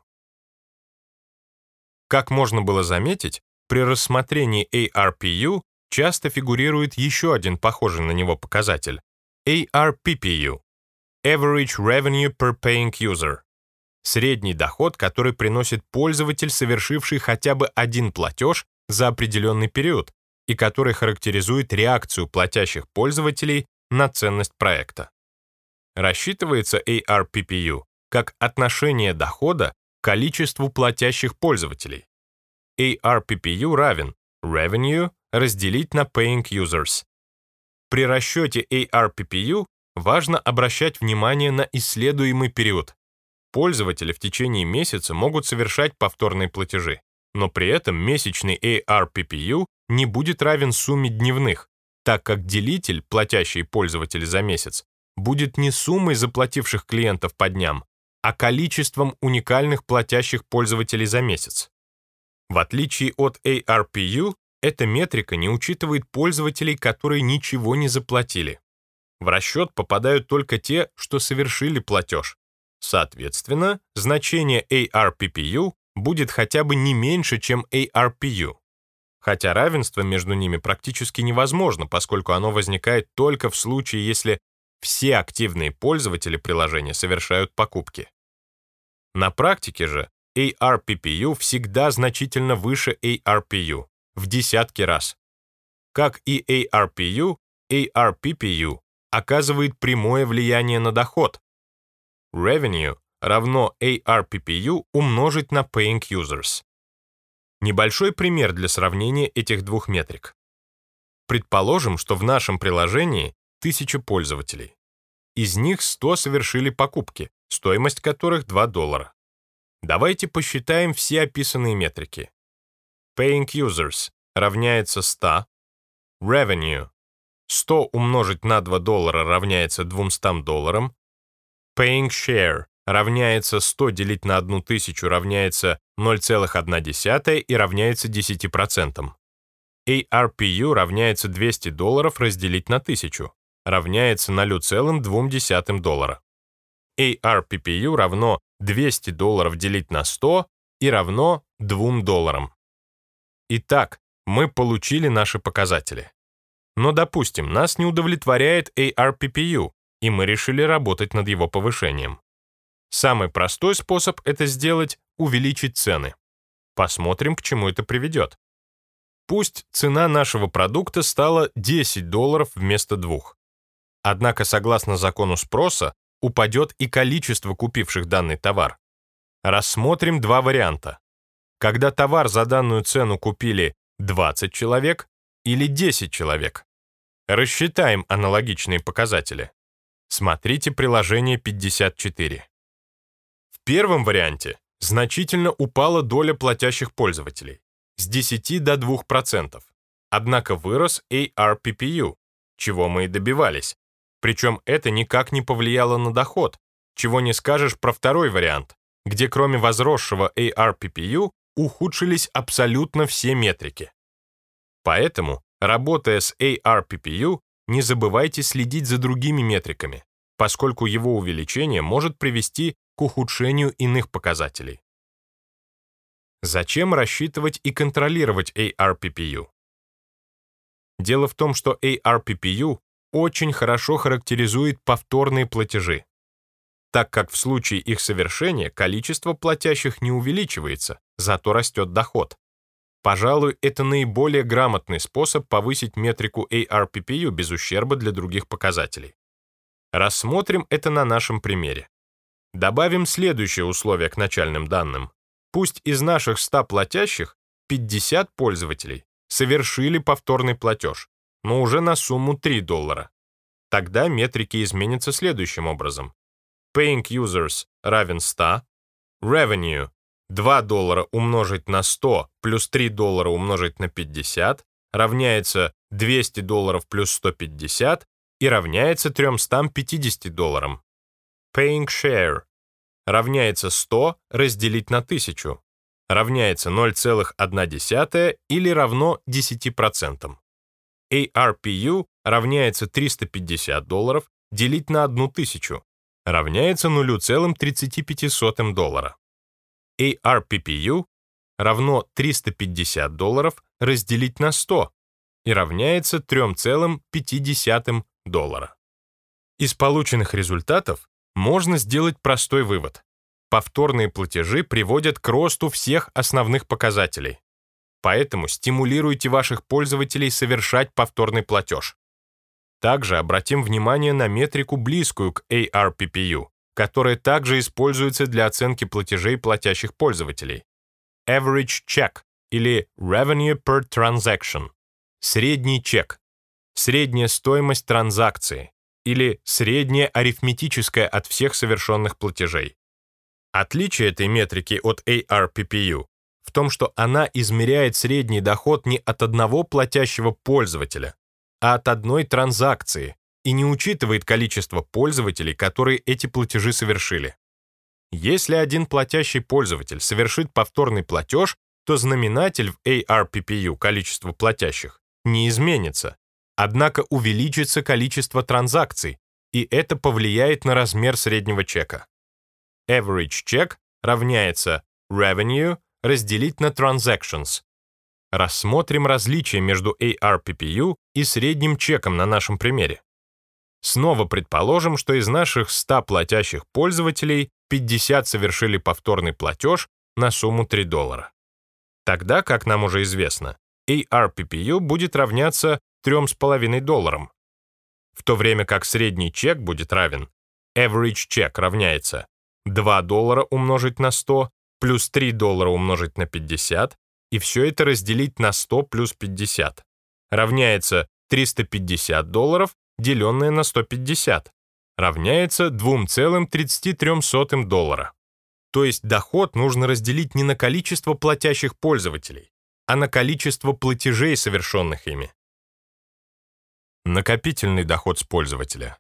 Как можно было заметить, при рассмотрении ARPU часто фигурирует еще один похожий на него показатель — ARPPU — Average Revenue Per Paying User — средний доход, который приносит пользователь, совершивший хотя бы один платеж за определенный период и который характеризует реакцию платящих пользователей на ценность проекта. Рассчитывается ARPPU как отношение дохода к количеству платящих пользователей. ARPPU равен Revenue разделить на Paying Users. При расчете ARPPU важно обращать внимание на исследуемый период. Пользователи в течение месяца могут совершать повторные платежи, но при этом месячный ARPPU не будет равен сумме дневных, так как делитель, платящий пользователь за месяц, будет не суммой заплативших клиентов по дням, а количеством уникальных платящих пользователей за месяц. В отличие от ARPU, эта метрика не учитывает пользователей, которые ничего не заплатили. В расчет попадают только те, что совершили платеж. Соответственно, значение ARPPU будет хотя бы не меньше, чем ARPU. Хотя равенство между ними практически невозможно, поскольку оно возникает только в случае, если все активные пользователи приложения совершают покупки. На практике же ARPPU всегда значительно выше ARPU в десятки раз. Как и ARPU, ARPPU оказывает прямое влияние на доход. Revenue равно ARPPU умножить на Paying Users. Небольшой пример для сравнения этих двух метрик. Предположим, что в нашем приложении 1000 пользователей. Из них 100 совершили покупки, стоимость которых 2 доллара. Давайте посчитаем все описанные метрики. Paying users равняется 100. Revenue 100 умножить на 2 доллара равняется 200 долларам. Paying share равняется 100 делить на 1000 равняется 0,1 и равняется 10%. ARPU равняется 200 долларов разделить на 1000, равняется 0,2 доллара. ARPPU равно 200 долларов делить на 100 и равно 2 долларам. Итак, мы получили наши показатели. Но, допустим, нас не удовлетворяет ARPPU, и мы решили работать над его повышением. Самый простой способ это сделать — увеличить цены. Посмотрим, к чему это приведет. Пусть цена нашего продукта стала 10 долларов вместо двух. Однако, согласно закону спроса, упадет и количество купивших данный товар. Рассмотрим два варианта. Когда товар за данную цену купили 20 человек или 10 человек. Рассчитаем аналогичные показатели. Смотрите приложение 54. В первом варианте значительно упала доля платящих пользователей с 10 до 2%, однако вырос ARPPU, чего мы и добивались. Причем это никак не повлияло на доход, чего не скажешь про второй вариант, где кроме возросшего ARPPU ухудшились абсолютно все метрики. Поэтому, работая с ARPPU, не забывайте следить за другими метриками, поскольку его увеличение может привести к ухудшению иных показателей. Зачем рассчитывать и контролировать ARPPU? Дело в том, что ARPPU очень хорошо характеризует повторные платежи, так как в случае их совершения количество платящих не увеличивается, зато растет доход. Пожалуй, это наиболее грамотный способ повысить метрику ARPPU без ущерба для других показателей. Рассмотрим это на нашем примере. Добавим следующее условие к начальным данным. Пусть из наших 100 платящих 50 пользователей совершили повторный платеж, но уже на сумму 3 доллара. Тогда метрики изменятся следующим образом. Paying users равен 100, revenue 2 доллара умножить на 100 плюс 3 доллара умножить на 50 равняется 200 долларов плюс 150 и равняется 350 долларам. Paying share равняется 100 разделить на 1000 равняется 0,1 или равно 10%. ARPU равняется 350 долларов делить на 1000 равняется 0,35 доллара. ARPPU равно 350 долларов разделить на 100 и равняется 3,5 доллара. Из полученных результатов можно сделать простой вывод. Повторные платежи приводят к росту всех основных показателей. Поэтому стимулируйте ваших пользователей совершать повторный платеж. Также обратим внимание на метрику, близкую к ARPPU, которая также используется для оценки платежей платящих пользователей. Average check или Revenue per transaction. Средний чек. Средняя стоимость транзакции или средняя арифметическая от всех совершенных платежей. Отличие этой метрики от ARPPU в том, что она измеряет средний доход не от одного платящего пользователя, а от одной транзакции и не учитывает количество пользователей, которые эти платежи совершили. Если один платящий пользователь совершит повторный платеж, то знаменатель в ARPPU количество платящих не изменится, однако увеличится количество транзакций, и это повлияет на размер среднего чека. Average check равняется revenue разделить на transactions. Рассмотрим различия между ARPPU и средним чеком на нашем примере. Снова предположим, что из наших 100 платящих пользователей 50 совершили повторный платеж на сумму 3 доллара. Тогда, как нам уже известно, ARPPU будет равняться 3,5 долларам, в то время как средний чек будет равен average check равняется 2 доллара умножить на 100 плюс 3 доллара умножить на 50 и все это разделить на 100 плюс 50 равняется 350 долларов, деленное на 150, равняется 2,33 доллара. То есть доход нужно разделить не на количество платящих пользователей, а на количество платежей, совершенных ими. Накопительный доход с пользователя.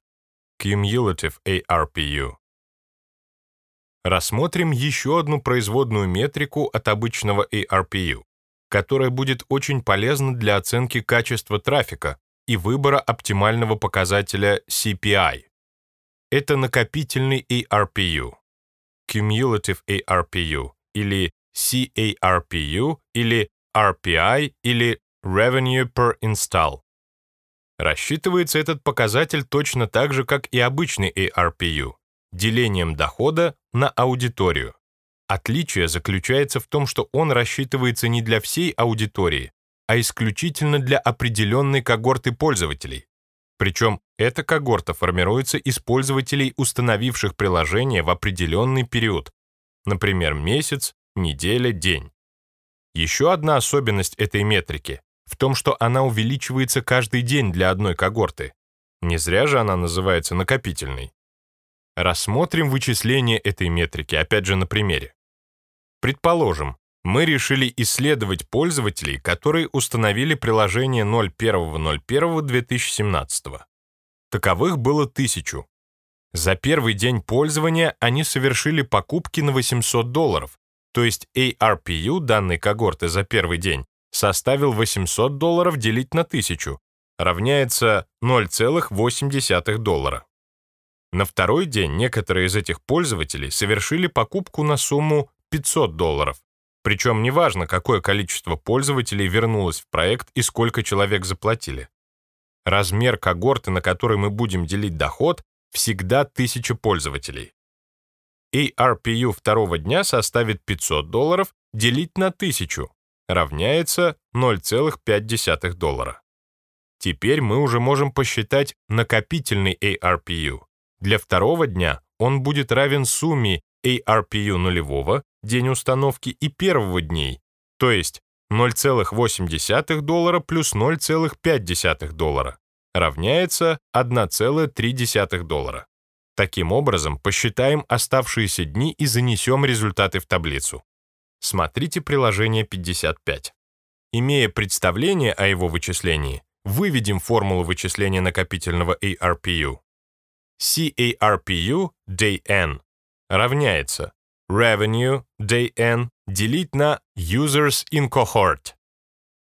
Cumulative ARPU. Рассмотрим еще одну производную метрику от обычного ARPU, которая будет очень полезна для оценки качества трафика и выбора оптимального показателя CPI. Это накопительный ARPU, Cumulative ARPU, или CARPU, или RPI, или Revenue per Install. Рассчитывается этот показатель точно так же, как и обычный ARPU, делением дохода на аудиторию. Отличие заключается в том, что он рассчитывается не для всей аудитории, а исключительно для определенной когорты пользователей. Причем эта когорта формируется из пользователей, установивших приложение в определенный период, например, месяц, неделя, день. Еще одна особенность этой метрики в том, что она увеличивается каждый день для одной когорты. Не зря же она называется накопительной. Рассмотрим вычисление этой метрики, опять же на примере. Предположим, мы решили исследовать пользователей, которые установили приложение 01.01.2017. Таковых было тысячу. За первый день пользования они совершили покупки на 800 долларов, то есть ARPU данной когорты за первый день составил 800 долларов делить на 1000, равняется 0,8 доллара. На второй день некоторые из этих пользователей совершили покупку на сумму 500 долларов. Причем неважно, какое количество пользователей вернулось в проект и сколько человек заплатили. Размер когорты, на которой мы будем делить доход, всегда 1000 пользователей. ARPU второго дня составит 500 долларов делить на 1000, равняется 0,5 доллара. Теперь мы уже можем посчитать накопительный ARPU. Для второго дня он будет равен сумме ARPU нулевого, день установки, и первого дней, то есть 0,8 доллара плюс 0,5 доллара равняется 1,3 доллара. Таким образом, посчитаем оставшиеся дни и занесем результаты в таблицу. Смотрите приложение 55. Имея представление о его вычислении, выведем формулу вычисления накопительного ARPU. CARPU day n равняется revenue n делить на users in cohort.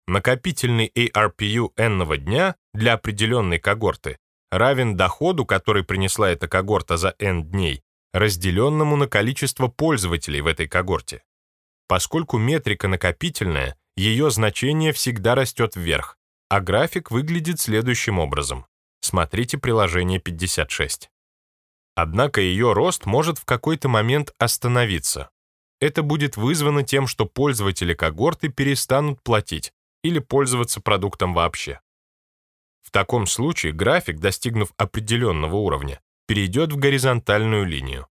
Накопительный ARPU n дня для определенной когорты равен доходу, который принесла эта когорта за n дней, разделенному на количество пользователей в этой когорте. Поскольку метрика накопительная, ее значение всегда растет вверх, а график выглядит следующим образом. Смотрите приложение 56. Однако ее рост может в какой-то момент остановиться. Это будет вызвано тем, что пользователи когорты перестанут платить или пользоваться продуктом вообще. В таком случае график, достигнув определенного уровня, перейдет в горизонтальную линию.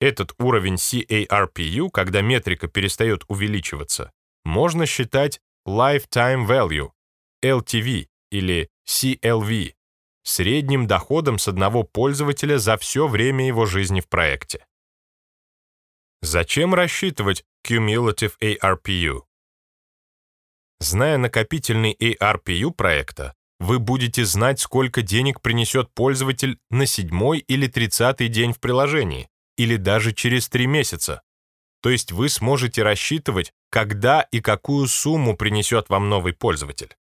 Этот уровень CARPU, когда метрика перестает увеличиваться, можно считать Lifetime Value, LTV или CLV, средним доходом с одного пользователя за все время его жизни в проекте. Зачем рассчитывать Cumulative ARPU? Зная накопительный ARPU проекта, вы будете знать, сколько денег принесет пользователь на седьмой или тридцатый день в приложении, или даже через три месяца. То есть вы сможете рассчитывать, когда и какую сумму принесет вам новый пользователь.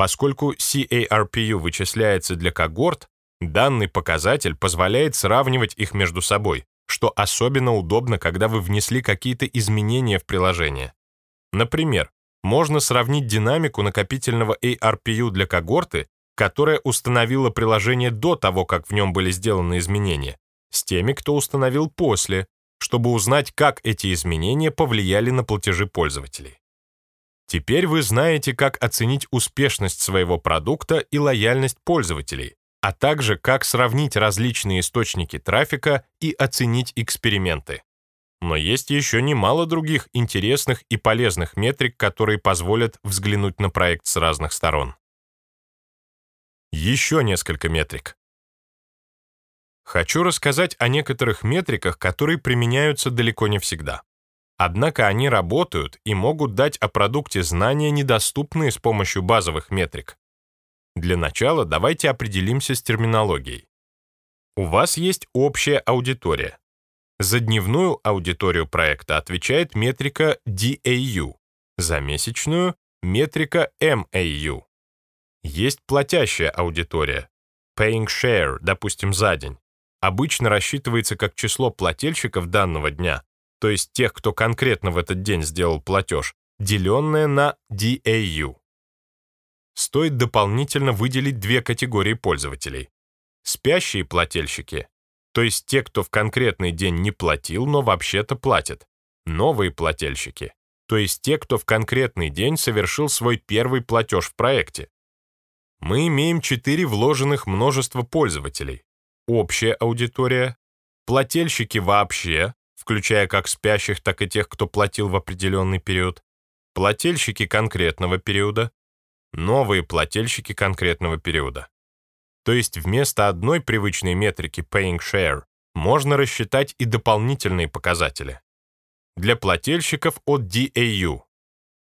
Поскольку CARPU вычисляется для когорт, данный показатель позволяет сравнивать их между собой, что особенно удобно, когда вы внесли какие-то изменения в приложение. Например, можно сравнить динамику накопительного ARPU для когорты, которая установила приложение до того, как в нем были сделаны изменения, с теми, кто установил после, чтобы узнать, как эти изменения повлияли на платежи пользователей. Теперь вы знаете, как оценить успешность своего продукта и лояльность пользователей, а также как сравнить различные источники трафика и оценить эксперименты. Но есть еще немало других интересных и полезных метрик, которые позволят взглянуть на проект с разных сторон. Еще несколько метрик. Хочу рассказать о некоторых метриках, которые применяются далеко не всегда. Однако они работают и могут дать о продукте знания, недоступные с помощью базовых метрик. Для начала давайте определимся с терминологией. У вас есть общая аудитория. За дневную аудиторию проекта отвечает метрика DAU, за месячную — метрика MAU. Есть платящая аудитория, paying share, допустим, за день обычно рассчитывается как число плательщиков данного дня, то есть тех, кто конкретно в этот день сделал платеж, деленное на DAU. Стоит дополнительно выделить две категории пользователей. Спящие плательщики, то есть те, кто в конкретный день не платил, но вообще-то платят. Новые плательщики, то есть те, кто в конкретный день совершил свой первый платеж в проекте. Мы имеем четыре вложенных множества пользователей общая аудитория, плательщики вообще, включая как спящих, так и тех, кто платил в определенный период, плательщики конкретного периода, новые плательщики конкретного периода. То есть вместо одной привычной метрики paying share можно рассчитать и дополнительные показатели. Для плательщиков от DAU.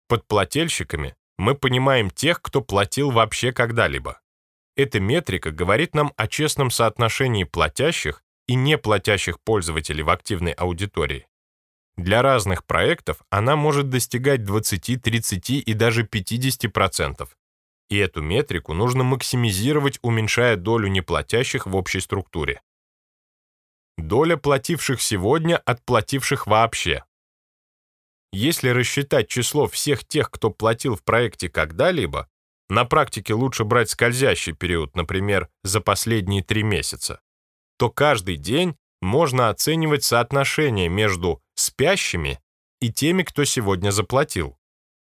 Под плательщиками мы понимаем тех, кто платил вообще когда-либо. Эта метрика говорит нам о честном соотношении платящих и неплатящих пользователей в активной аудитории. Для разных проектов она может достигать 20, 30 и даже 50%. И эту метрику нужно максимизировать, уменьшая долю неплатящих в общей структуре. Доля плативших сегодня от плативших вообще. Если рассчитать число всех тех, кто платил в проекте когда-либо, на практике лучше брать скользящий период, например, за последние три месяца, то каждый день можно оценивать соотношение между спящими и теми, кто сегодня заплатил.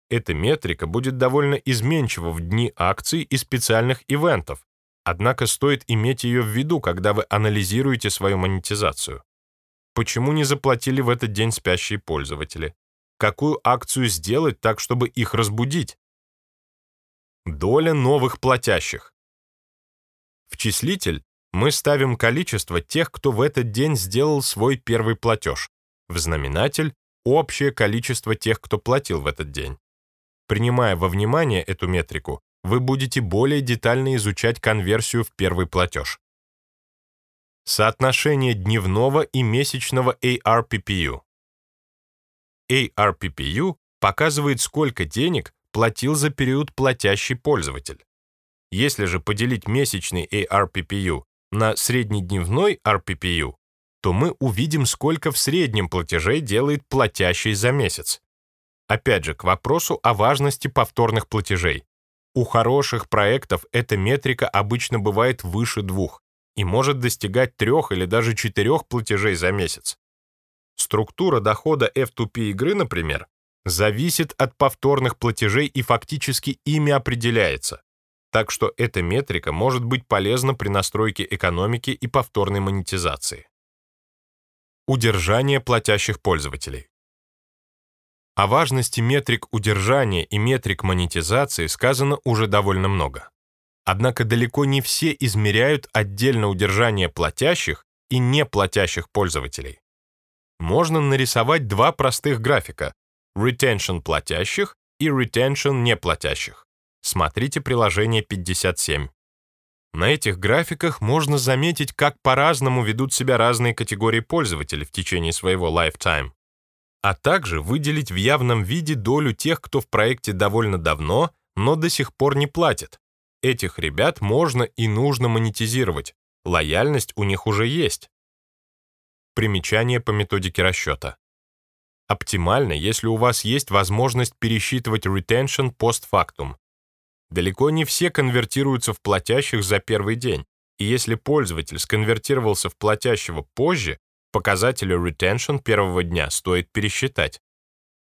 Эта метрика будет довольно изменчива в дни акций и специальных ивентов, однако стоит иметь ее в виду, когда вы анализируете свою монетизацию. Почему не заплатили в этот день спящие пользователи? какую акцию сделать так, чтобы их разбудить. Доля новых платящих. В числитель мы ставим количество тех, кто в этот день сделал свой первый платеж. В знаменатель – общее количество тех, кто платил в этот день. Принимая во внимание эту метрику, вы будете более детально изучать конверсию в первый платеж. Соотношение дневного и месячного ARPPU. ARPPU показывает, сколько денег платил за период платящий пользователь. Если же поделить месячный ARPPU на среднедневной RPPU, то мы увидим, сколько в среднем платежей делает платящий за месяц. Опять же, к вопросу о важности повторных платежей. У хороших проектов эта метрика обычно бывает выше двух и может достигать трех или даже четырех платежей за месяц. Структура дохода F2P игры, например, зависит от повторных платежей и фактически ими определяется. Так что эта метрика может быть полезна при настройке экономики и повторной монетизации. Удержание платящих пользователей. О важности метрик удержания и метрик монетизации сказано уже довольно много. Однако далеко не все измеряют отдельно удержание платящих и неплатящих пользователей. Можно нарисовать два простых графика – retention платящих и retention неплатящих. Смотрите приложение 57. На этих графиках можно заметить, как по-разному ведут себя разные категории пользователей в течение своего lifetime а также выделить в явном виде долю тех, кто в проекте довольно давно, но до сих пор не платит. Этих ребят можно и нужно монетизировать, лояльность у них уже есть. Примечание по методике расчета. Оптимально, если у вас есть возможность пересчитывать retention постфактум. Далеко не все конвертируются в платящих за первый день, и если пользователь сконвертировался в платящего позже, показателю retention первого дня стоит пересчитать.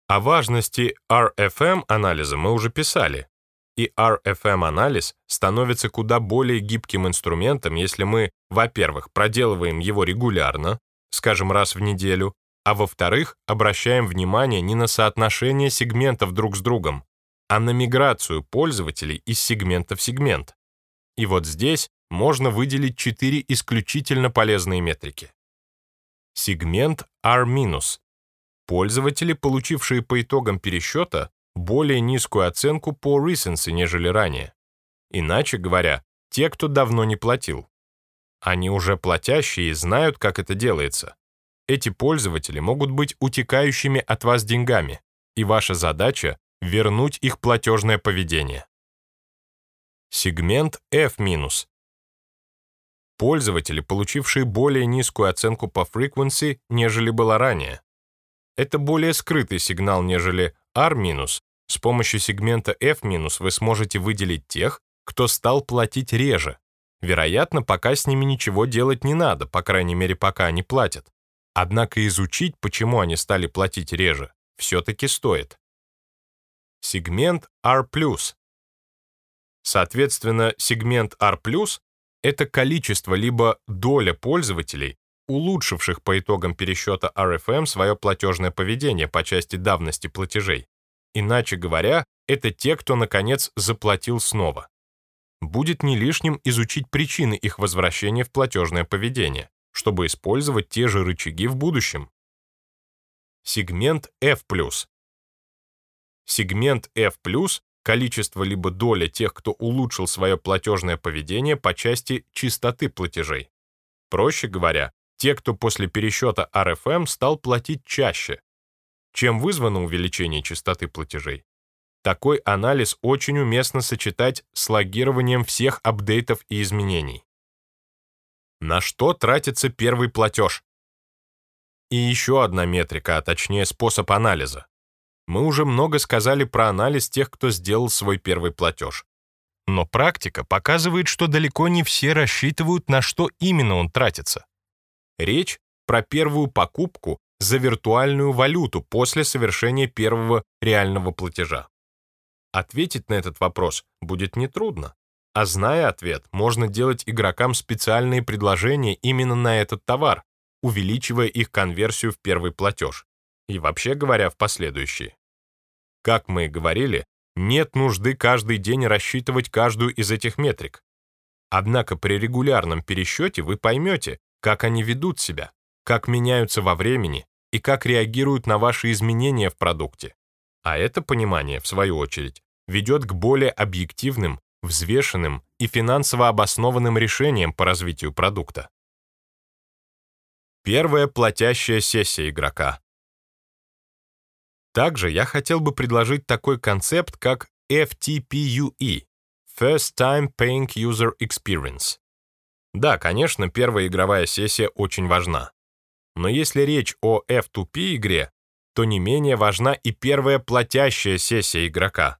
О важности RFM-анализа мы уже писали, и RFM-анализ становится куда более гибким инструментом, если мы, во-первых, проделываем его регулярно, скажем, раз в неделю, а во-вторых, обращаем внимание не на соотношение сегментов друг с другом, а на миграцию пользователей из сегмента в сегмент. И вот здесь можно выделить четыре исключительно полезные метрики. Сегмент R-. Пользователи, получившие по итогам пересчета более низкую оценку по recency, нежели ранее. Иначе говоря, те, кто давно не платил. Они уже платящие знают, как это делается. Эти пользователи могут быть утекающими от вас деньгами, и ваша задача — вернуть их платежное поведение. Сегмент F-. Пользователи, получившие более низкую оценку по frequency, нежели было ранее. Это более скрытый сигнал, нежели R-. С помощью сегмента F- вы сможете выделить тех, кто стал платить реже. Вероятно, пока с ними ничего делать не надо, по крайней мере, пока они платят. Однако изучить, почему они стали платить реже, все-таки стоит. Сегмент R+. Соответственно, сегмент R+, это количество либо доля пользователей, улучшивших по итогам пересчета RFM свое платежное поведение по части давности платежей. Иначе говоря, это те, кто, наконец, заплатил снова. Будет не лишним изучить причины их возвращения в платежное поведение, чтобы использовать те же рычаги в будущем. Сегмент F+. Сегмент F+, количество либо доля тех, кто улучшил свое платежное поведение по части чистоты платежей. Проще говоря, те, кто после пересчета RFM стал платить чаще. Чем вызвано увеличение частоты платежей? Такой анализ очень уместно сочетать с логированием всех апдейтов и изменений. На что тратится первый платеж? И еще одна метрика, а точнее способ анализа. Мы уже много сказали про анализ тех, кто сделал свой первый платеж. Но практика показывает, что далеко не все рассчитывают, на что именно он тратится. Речь про первую покупку за виртуальную валюту после совершения первого реального платежа. Ответить на этот вопрос будет нетрудно. А зная ответ, можно делать игрокам специальные предложения именно на этот товар, увеличивая их конверсию в первый платеж. И вообще говоря, в последующие. Как мы и говорили, нет нужды каждый день рассчитывать каждую из этих метрик. Однако при регулярном пересчете вы поймете, как они ведут себя, как меняются во времени и как реагируют на ваши изменения в продукте. А это понимание, в свою очередь, ведет к более объективным, взвешенным и финансово обоснованным решениям по развитию продукта. Первая платящая сессия игрока. Также я хотел бы предложить такой концепт, как FTPUE – First Time Paying User Experience. Да, конечно, первая игровая сессия очень важна. Но если речь о F2P игре, то не менее важна и первая платящая сессия игрока.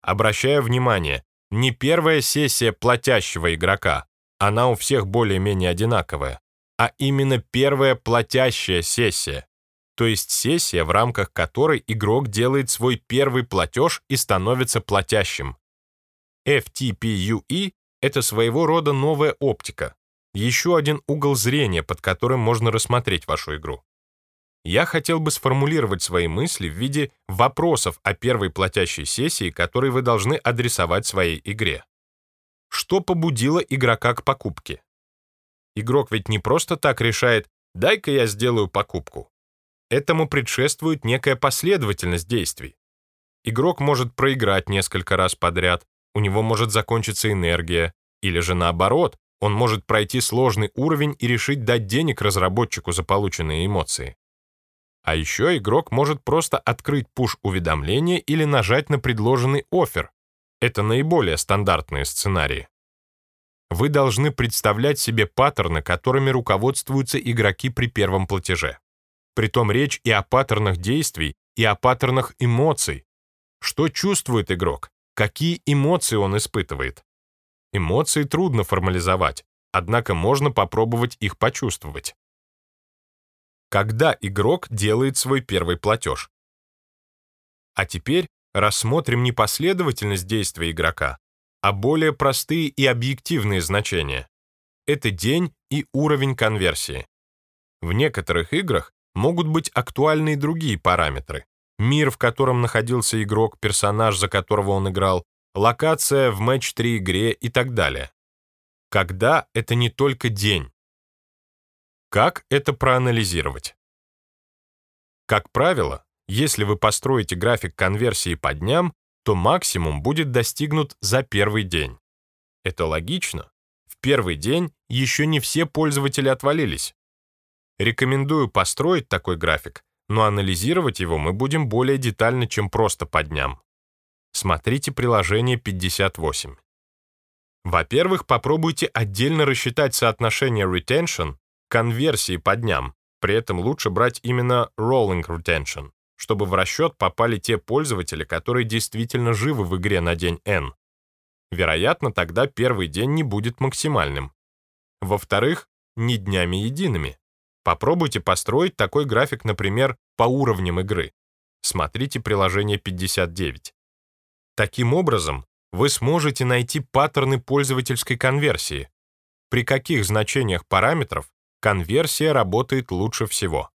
Обращаю внимание, не первая сессия платящего игрока, она у всех более-менее одинаковая, а именно первая платящая сессия, то есть сессия, в рамках которой игрок делает свой первый платеж и становится платящим. FTPUE — это своего рода новая оптика, еще один угол зрения, под которым можно рассмотреть вашу игру. Я хотел бы сформулировать свои мысли в виде вопросов о первой платящей сессии, которые вы должны адресовать своей игре. Что побудило игрока к покупке? Игрок ведь не просто так решает «дай-ка я сделаю покупку». Этому предшествует некая последовательность действий. Игрок может проиграть несколько раз подряд, у него может закончиться энергия, или же наоборот, он может пройти сложный уровень и решить дать денег разработчику за полученные эмоции. А еще игрок может просто открыть пуш-уведомление или нажать на предложенный офер. Это наиболее стандартные сценарии. Вы должны представлять себе паттерны, которыми руководствуются игроки при первом платеже. Притом речь и о паттернах действий, и о паттернах эмоций. Что чувствует игрок? Какие эмоции он испытывает? Эмоции трудно формализовать, однако можно попробовать их почувствовать когда игрок делает свой первый платеж. А теперь рассмотрим не последовательность действия игрока, а более простые и объективные значения. Это день и уровень конверсии. В некоторых играх могут быть актуальны и другие параметры. Мир, в котором находился игрок, персонаж, за которого он играл, локация в матч 3 игре и так далее. Когда это не только день, как это проанализировать? Как правило, если вы построите график конверсии по дням, то максимум будет достигнут за первый день. Это логично. В первый день еще не все пользователи отвалились. Рекомендую построить такой график, но анализировать его мы будем более детально, чем просто по дням. Смотрите приложение 58. Во-первых, попробуйте отдельно рассчитать соотношение retention конверсии по дням. При этом лучше брать именно rolling retention, чтобы в расчет попали те пользователи, которые действительно живы в игре на день N. Вероятно, тогда первый день не будет максимальным. Во-вторых, не днями едиными. Попробуйте построить такой график, например, по уровням игры. Смотрите приложение 59. Таким образом, вы сможете найти паттерны пользовательской конверсии, при каких значениях параметров конверсия работает лучше всего.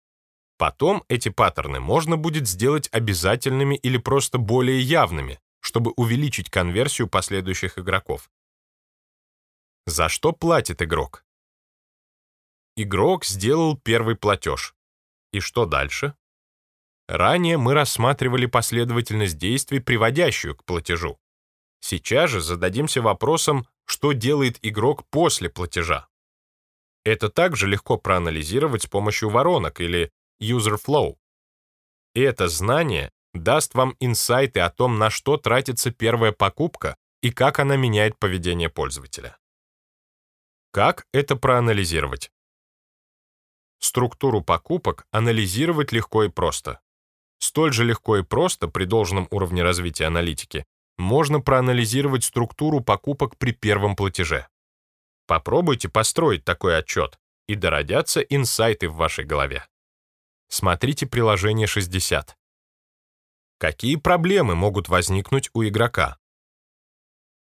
Потом эти паттерны можно будет сделать обязательными или просто более явными, чтобы увеличить конверсию последующих игроков. За что платит игрок? Игрок сделал первый платеж. И что дальше? Ранее мы рассматривали последовательность действий, приводящую к платежу. Сейчас же зададимся вопросом, что делает игрок после платежа. Это также легко проанализировать с помощью воронок или user flow. Это знание даст вам инсайты о том, на что тратится первая покупка и как она меняет поведение пользователя. Как это проанализировать? Структуру покупок анализировать легко и просто. Столь же легко и просто при должном уровне развития аналитики можно проанализировать структуру покупок при первом платеже. Попробуйте построить такой отчет, и дородятся инсайты в вашей голове. Смотрите приложение 60. Какие проблемы могут возникнуть у игрока?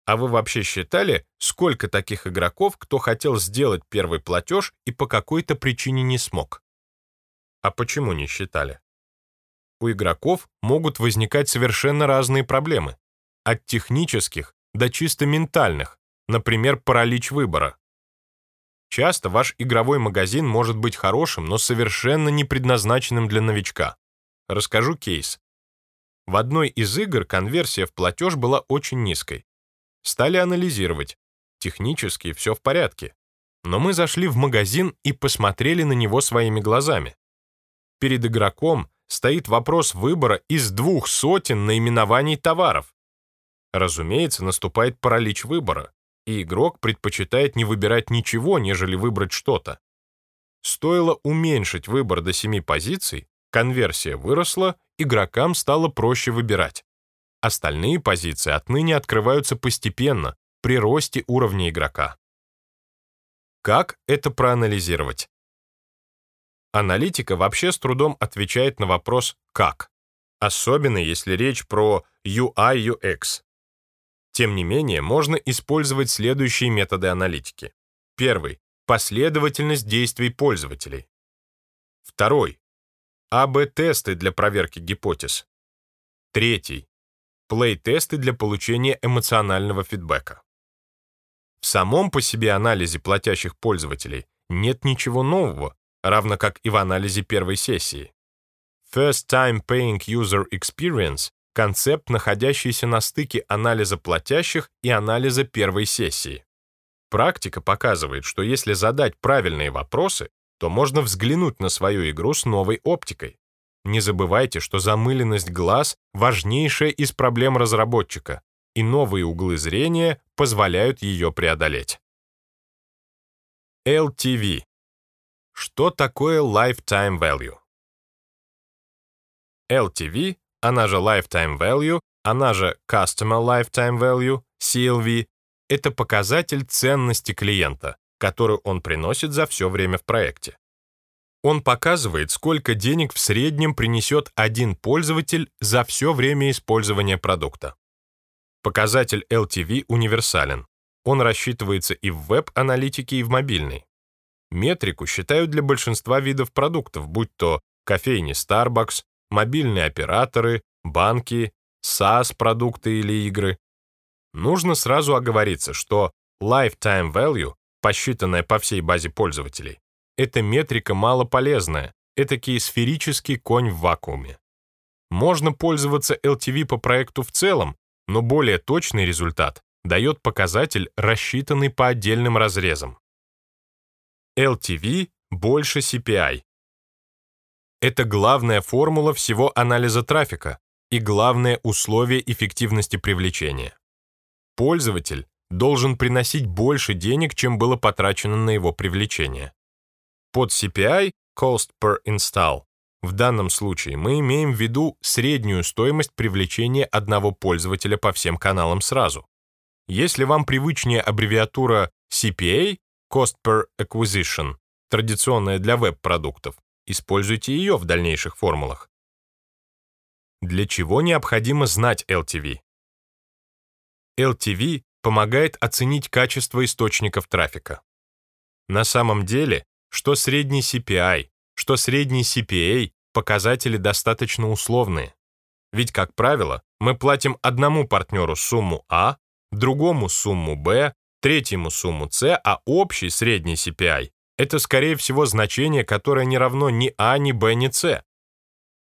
А вы вообще считали, сколько таких игроков, кто хотел сделать первый платеж и по какой-то причине не смог? А почему не считали? у игроков могут возникать совершенно разные проблемы. От технических до чисто ментальных, например, паралич выбора. Часто ваш игровой магазин может быть хорошим, но совершенно не предназначенным для новичка. Расскажу кейс. В одной из игр конверсия в платеж была очень низкой. Стали анализировать. Технически все в порядке. Но мы зашли в магазин и посмотрели на него своими глазами. Перед игроком стоит вопрос выбора из двух сотен наименований товаров. Разумеется, наступает паралич выбора, и игрок предпочитает не выбирать ничего, нежели выбрать что-то. Стоило уменьшить выбор до 7 позиций, конверсия выросла, игрокам стало проще выбирать. Остальные позиции отныне открываются постепенно, при росте уровня игрока. Как это проанализировать? Аналитика вообще с трудом отвечает на вопрос «как?», особенно если речь про UI-UX. Тем не менее, можно использовать следующие методы аналитики. Первый — последовательность действий пользователей. Второй — АБ-тесты для проверки гипотез. Третий — плей-тесты для получения эмоционального фидбэка. В самом по себе анализе платящих пользователей нет ничего нового, равно как и в анализе первой сессии. First Time Paying User Experience концепт, находящийся на стыке анализа платящих и анализа первой сессии. Практика показывает, что если задать правильные вопросы, то можно взглянуть на свою игру с новой оптикой. Не забывайте, что замыленность глаз – важнейшая из проблем разработчика, и новые углы зрения позволяют ее преодолеть. LTV. Что такое Lifetime Value? LTV она же Lifetime Value, она же Customer Lifetime Value, CLV, это показатель ценности клиента, которую он приносит за все время в проекте. Он показывает, сколько денег в среднем принесет один пользователь за все время использования продукта. Показатель LTV универсален. Он рассчитывается и в веб-аналитике, и в мобильной. Метрику считают для большинства видов продуктов, будь то кофейни Starbucks, мобильные операторы, банки, SaaS-продукты или игры. Нужно сразу оговориться, что lifetime value, посчитанная по всей базе пользователей, это метрика малополезная, этакий сферический конь в вакууме. Можно пользоваться LTV по проекту в целом, но более точный результат дает показатель, рассчитанный по отдельным разрезам. LTV больше CPI, это главная формула всего анализа трафика и главное условие эффективности привлечения. Пользователь должен приносить больше денег, чем было потрачено на его привлечение. Под CPI, Cost per Install, в данном случае мы имеем в виду среднюю стоимость привлечения одного пользователя по всем каналам сразу. Если вам привычнее аббревиатура CPA, Cost per Acquisition, традиционная для веб-продуктов, Используйте ее в дальнейших формулах. Для чего необходимо знать LTV? LTV помогает оценить качество источников трафика. На самом деле, что средний CPI, что средний CPA показатели достаточно условные. Ведь, как правило, мы платим одному партнеру сумму А, другому сумму Б, третьему сумму С, а общий средний CPI это, скорее всего, значение, которое не равно ни А, ни Б, ни С.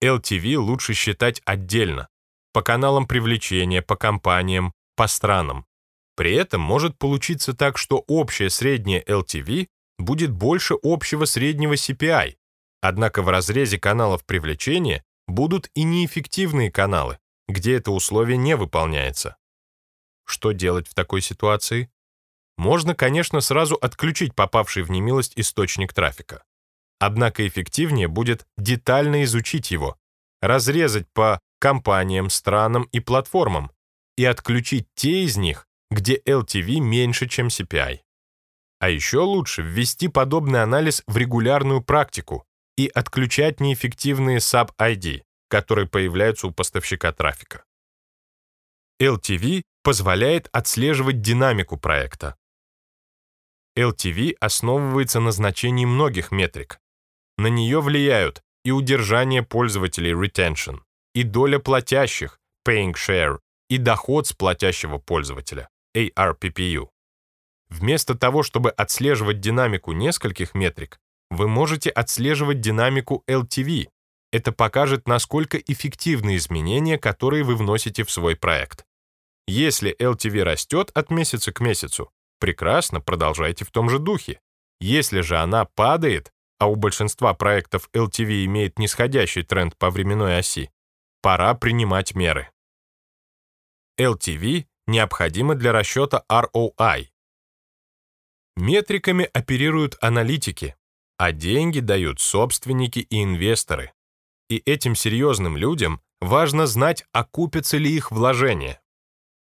LTV лучше считать отдельно, по каналам привлечения, по компаниям, по странам. При этом может получиться так, что общее среднее LTV будет больше общего среднего CPI, однако в разрезе каналов привлечения будут и неэффективные каналы, где это условие не выполняется. Что делать в такой ситуации? Можно, конечно, сразу отключить попавший в немилость источник трафика. Однако эффективнее будет детально изучить его, разрезать по компаниям, странам и платформам и отключить те из них, где LTV меньше, чем CPI. А еще лучше ввести подобный анализ в регулярную практику и отключать неэффективные sub-ID, которые появляются у поставщика трафика. LTV позволяет отслеживать динамику проекта, LTV основывается на значении многих метрик. На нее влияют и удержание пользователей retention, и доля платящих, paying share, и доход с платящего пользователя, ARPPU. Вместо того, чтобы отслеживать динамику нескольких метрик, вы можете отслеживать динамику LTV. Это покажет, насколько эффективны изменения, которые вы вносите в свой проект. Если LTV растет от месяца к месяцу, прекрасно, продолжайте в том же духе. Если же она падает, а у большинства проектов LTV имеет нисходящий тренд по временной оси, пора принимать меры. LTV необходимо для расчета ROI. Метриками оперируют аналитики, а деньги дают собственники и инвесторы. И этим серьезным людям важно знать, окупятся ли их вложения.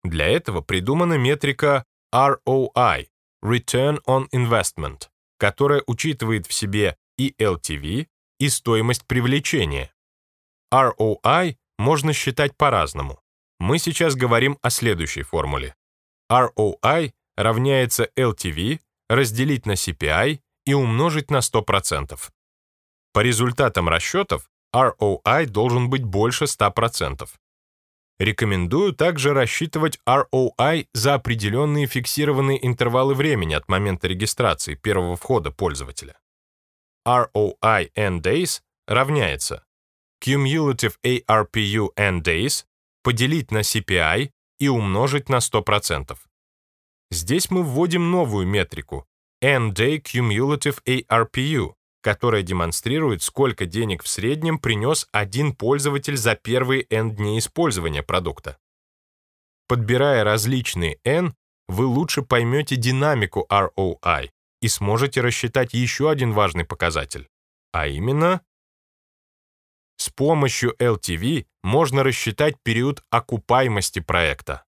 Для этого придумана метрика ROI – Return on Investment, которая учитывает в себе и LTV, и стоимость привлечения. ROI можно считать по-разному. Мы сейчас говорим о следующей формуле. ROI равняется LTV разделить на CPI и умножить на 100%. По результатам расчетов ROI должен быть больше 100%. Рекомендую также рассчитывать ROI за определенные фиксированные интервалы времени от момента регистрации первого входа пользователя. ROI N days равняется Cumulative ARPU N days поделить на CPI и умножить на 100%. Здесь мы вводим новую метрику N-Day Cumulative ARPU, которая демонстрирует, сколько денег в среднем принес один пользователь за первые N дней использования продукта. Подбирая различные N, вы лучше поймете динамику ROI и сможете рассчитать еще один важный показатель, а именно с помощью LTV можно рассчитать период окупаемости проекта.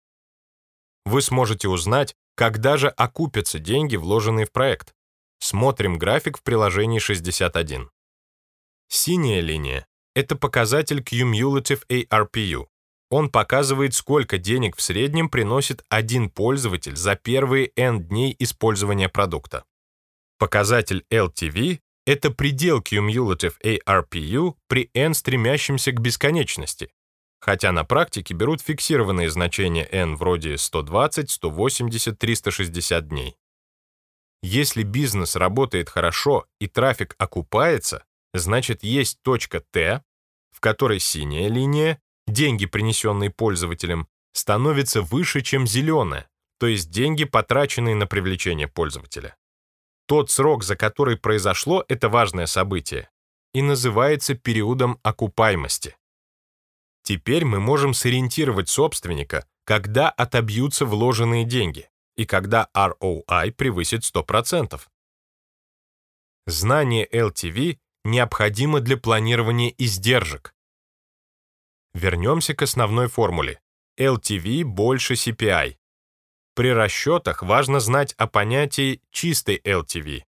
Вы сможете узнать, когда же окупятся деньги, вложенные в проект. Смотрим график в приложении 61. Синяя линия — это показатель Cumulative ARPU. Он показывает, сколько денег в среднем приносит один пользователь за первые N дней использования продукта. Показатель LTV это предел Cumulative ARPU при n стремящемся к бесконечности, хотя на практике берут фиксированные значения n вроде 120, 180, 360 дней. Если бизнес работает хорошо и трафик окупается, значит есть точка T, в которой синяя линия, деньги, принесенные пользователем, становится выше, чем зеленая, то есть деньги, потраченные на привлечение пользователя. Тот срок, за который произошло это важное событие, и называется периодом окупаемости. Теперь мы можем сориентировать собственника, когда отобьются вложенные деньги и когда ROI превысит 100%. Знание LTV необходимо для планирования издержек. Вернемся к основной формуле. LTV больше CPI. При расчетах важно знать о понятии чистой LTV,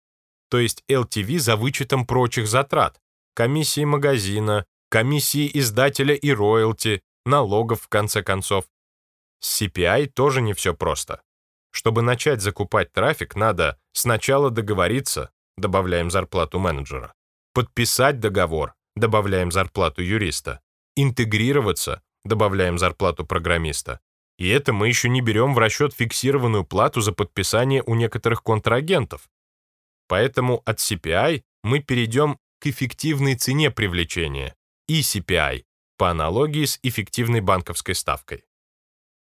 то есть LTV за вычетом прочих затрат, комиссии магазина, комиссии издателя и роялти, налогов в конце концов. С CPI тоже не все просто. Чтобы начать закупать трафик, надо сначала договориться, добавляем зарплату менеджера, подписать договор, добавляем зарплату юриста, интегрироваться, добавляем зарплату программиста, и это мы еще не берем в расчет фиксированную плату за подписание у некоторых контрагентов. Поэтому от CPI мы перейдем к эффективной цене привлечения, ECPI, по аналогии с эффективной банковской ставкой.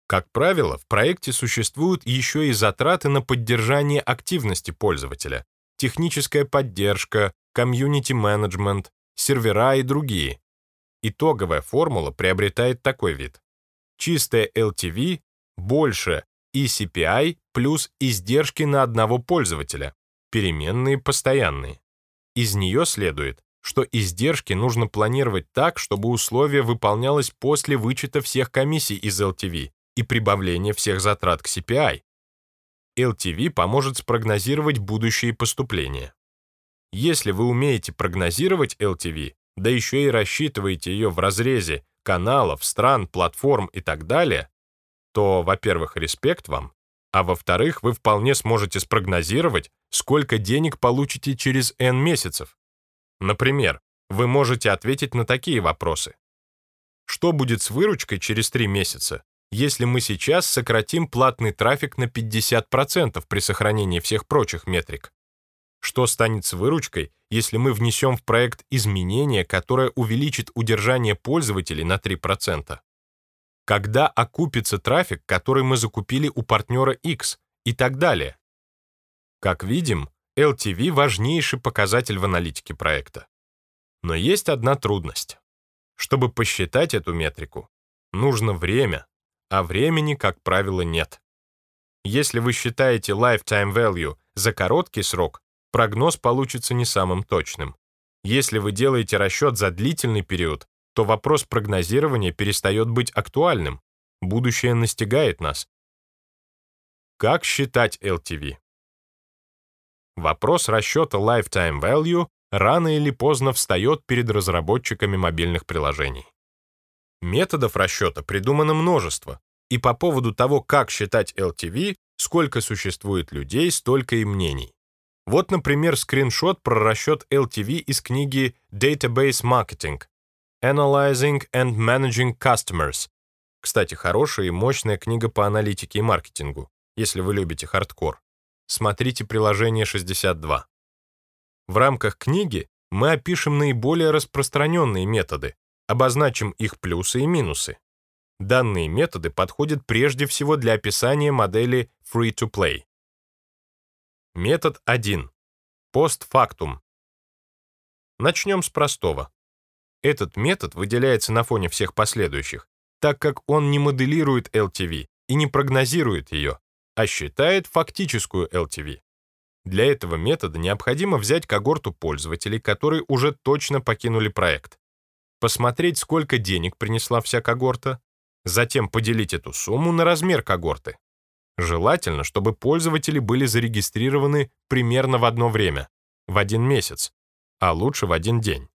Как правило, в проекте существуют еще и затраты на поддержание активности пользователя, техническая поддержка, комьюнити-менеджмент, сервера и другие. Итоговая формула приобретает такой вид чистая LTV больше ECPI плюс издержки на одного пользователя, переменные постоянные. Из нее следует, что издержки нужно планировать так, чтобы условие выполнялось после вычета всех комиссий из LTV и прибавления всех затрат к CPI. LTV поможет спрогнозировать будущие поступления. Если вы умеете прогнозировать LTV, да еще и рассчитываете ее в разрезе каналов, стран, платформ и так далее, то, во-первых, респект вам, а во-вторых, вы вполне сможете спрогнозировать, сколько денег получите через N месяцев. Например, вы можете ответить на такие вопросы. Что будет с выручкой через 3 месяца, если мы сейчас сократим платный трафик на 50% при сохранении всех прочих метрик? Что станет с выручкой, если мы внесем в проект изменение, которое увеличит удержание пользователей на 3%? Когда окупится трафик, который мы закупили у партнера X и так далее? Как видим, LTV — важнейший показатель в аналитике проекта. Но есть одна трудность. Чтобы посчитать эту метрику, нужно время, а времени, как правило, нет. Если вы считаете lifetime value за короткий срок, прогноз получится не самым точным. Если вы делаете расчет за длительный период, то вопрос прогнозирования перестает быть актуальным. Будущее настигает нас. Как считать LTV? Вопрос расчета lifetime value рано или поздно встает перед разработчиками мобильных приложений. Методов расчета придумано множество, и по поводу того, как считать LTV, сколько существует людей, столько и мнений. Вот, например, скриншот про расчет LTV из книги Database Marketing Analyzing and Managing Customers. Кстати, хорошая и мощная книга по аналитике и маркетингу, если вы любите хардкор. Смотрите приложение 62. В рамках книги мы опишем наиболее распространенные методы, обозначим их плюсы и минусы. Данные методы подходят прежде всего для описания модели Free-to-Play. Метод 1. Постфактум. Начнем с простого. Этот метод выделяется на фоне всех последующих, так как он не моделирует LTV и не прогнозирует ее, а считает фактическую LTV. Для этого метода необходимо взять когорту пользователей, которые уже точно покинули проект, посмотреть, сколько денег принесла вся когорта, затем поделить эту сумму на размер когорты. Желательно, чтобы пользователи были зарегистрированы примерно в одно время, в один месяц, а лучше в один день.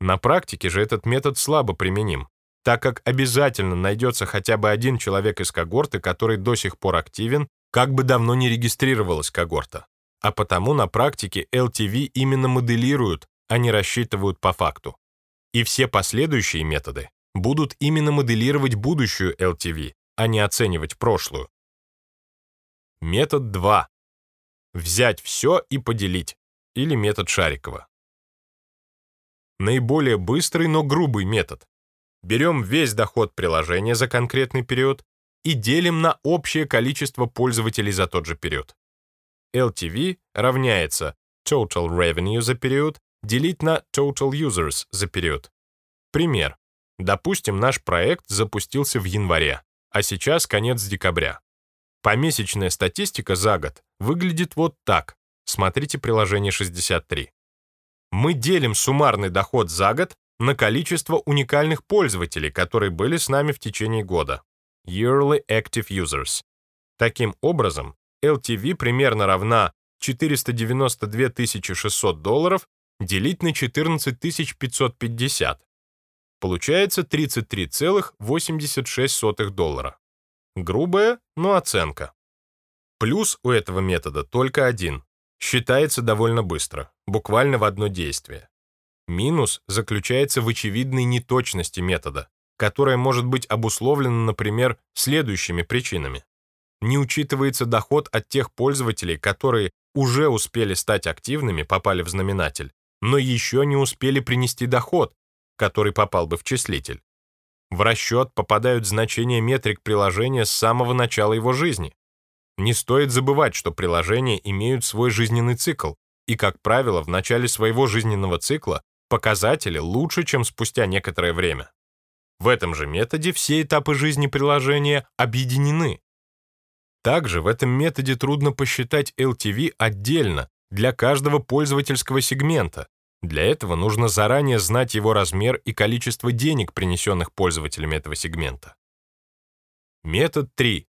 На практике же этот метод слабо применим, так как обязательно найдется хотя бы один человек из когорты, который до сих пор активен, как бы давно не регистрировалась когорта. А потому на практике LTV именно моделируют, а не рассчитывают по факту. И все последующие методы будут именно моделировать будущую LTV, а не оценивать прошлую. Метод 2. Взять все и поделить. Или метод Шарикова. Наиболее быстрый, но грубый метод. Берем весь доход приложения за конкретный период и делим на общее количество пользователей за тот же период. LTV равняется Total Revenue за период делить на Total Users за период. Пример. Допустим, наш проект запустился в январе, а сейчас конец декабря. Помесячная статистика за год выглядит вот так. Смотрите приложение 63. Мы делим суммарный доход за год на количество уникальных пользователей, которые были с нами в течение года. Yearly Active Users. Таким образом, LTV примерно равна 492 600 долларов делить на 14 550. Получается 33,86 доллара. Грубая, но оценка. Плюс у этого метода только один. Считается довольно быстро, буквально в одно действие. Минус заключается в очевидной неточности метода, которая может быть обусловлена, например, следующими причинами. Не учитывается доход от тех пользователей, которые уже успели стать активными, попали в знаменатель, но еще не успели принести доход, который попал бы в числитель. В расчет попадают значения метрик приложения с самого начала его жизни. Не стоит забывать, что приложения имеют свой жизненный цикл, и, как правило, в начале своего жизненного цикла показатели лучше, чем спустя некоторое время. В этом же методе все этапы жизни приложения объединены. Также в этом методе трудно посчитать LTV отдельно для каждого пользовательского сегмента, для этого нужно заранее знать его размер и количество денег, принесенных пользователями этого сегмента. Метод 3.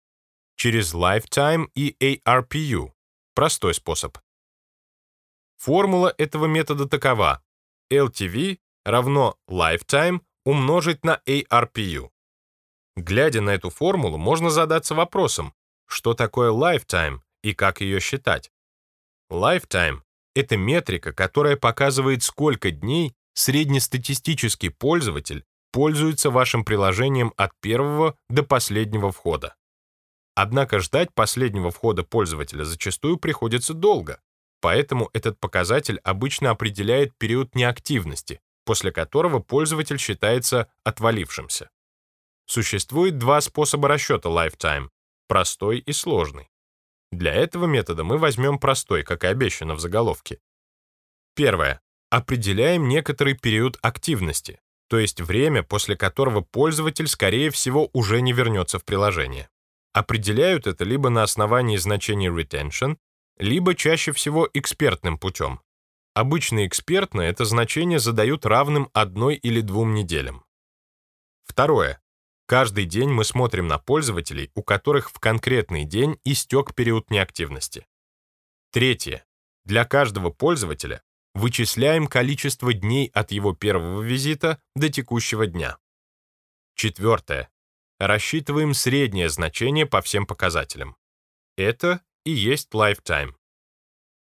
Через Lifetime и ARPU. Простой способ. Формула этого метода такова. LTV равно Lifetime умножить на ARPU. Глядя на эту формулу, можно задаться вопросом, что такое Lifetime и как ее считать. Lifetime это метрика, которая показывает, сколько дней среднестатистический пользователь пользуются вашим приложением от первого до последнего входа. Однако ждать последнего входа пользователя зачастую приходится долго, поэтому этот показатель обычно определяет период неактивности, после которого пользователь считается отвалившимся. Существует два способа расчета lifetime – простой и сложный. Для этого метода мы возьмем простой, как и обещано в заголовке. Первое. Определяем некоторый период активности, то есть время, после которого пользователь, скорее всего, уже не вернется в приложение. Определяют это либо на основании значения retention, либо чаще всего экспертным путем. Обычно экспертно это значение задают равным одной или двум неделям. Второе. Каждый день мы смотрим на пользователей, у которых в конкретный день истек период неактивности. Третье. Для каждого пользователя вычисляем количество дней от его первого визита до текущего дня. Четвертое. Рассчитываем среднее значение по всем показателям. Это и есть lifetime.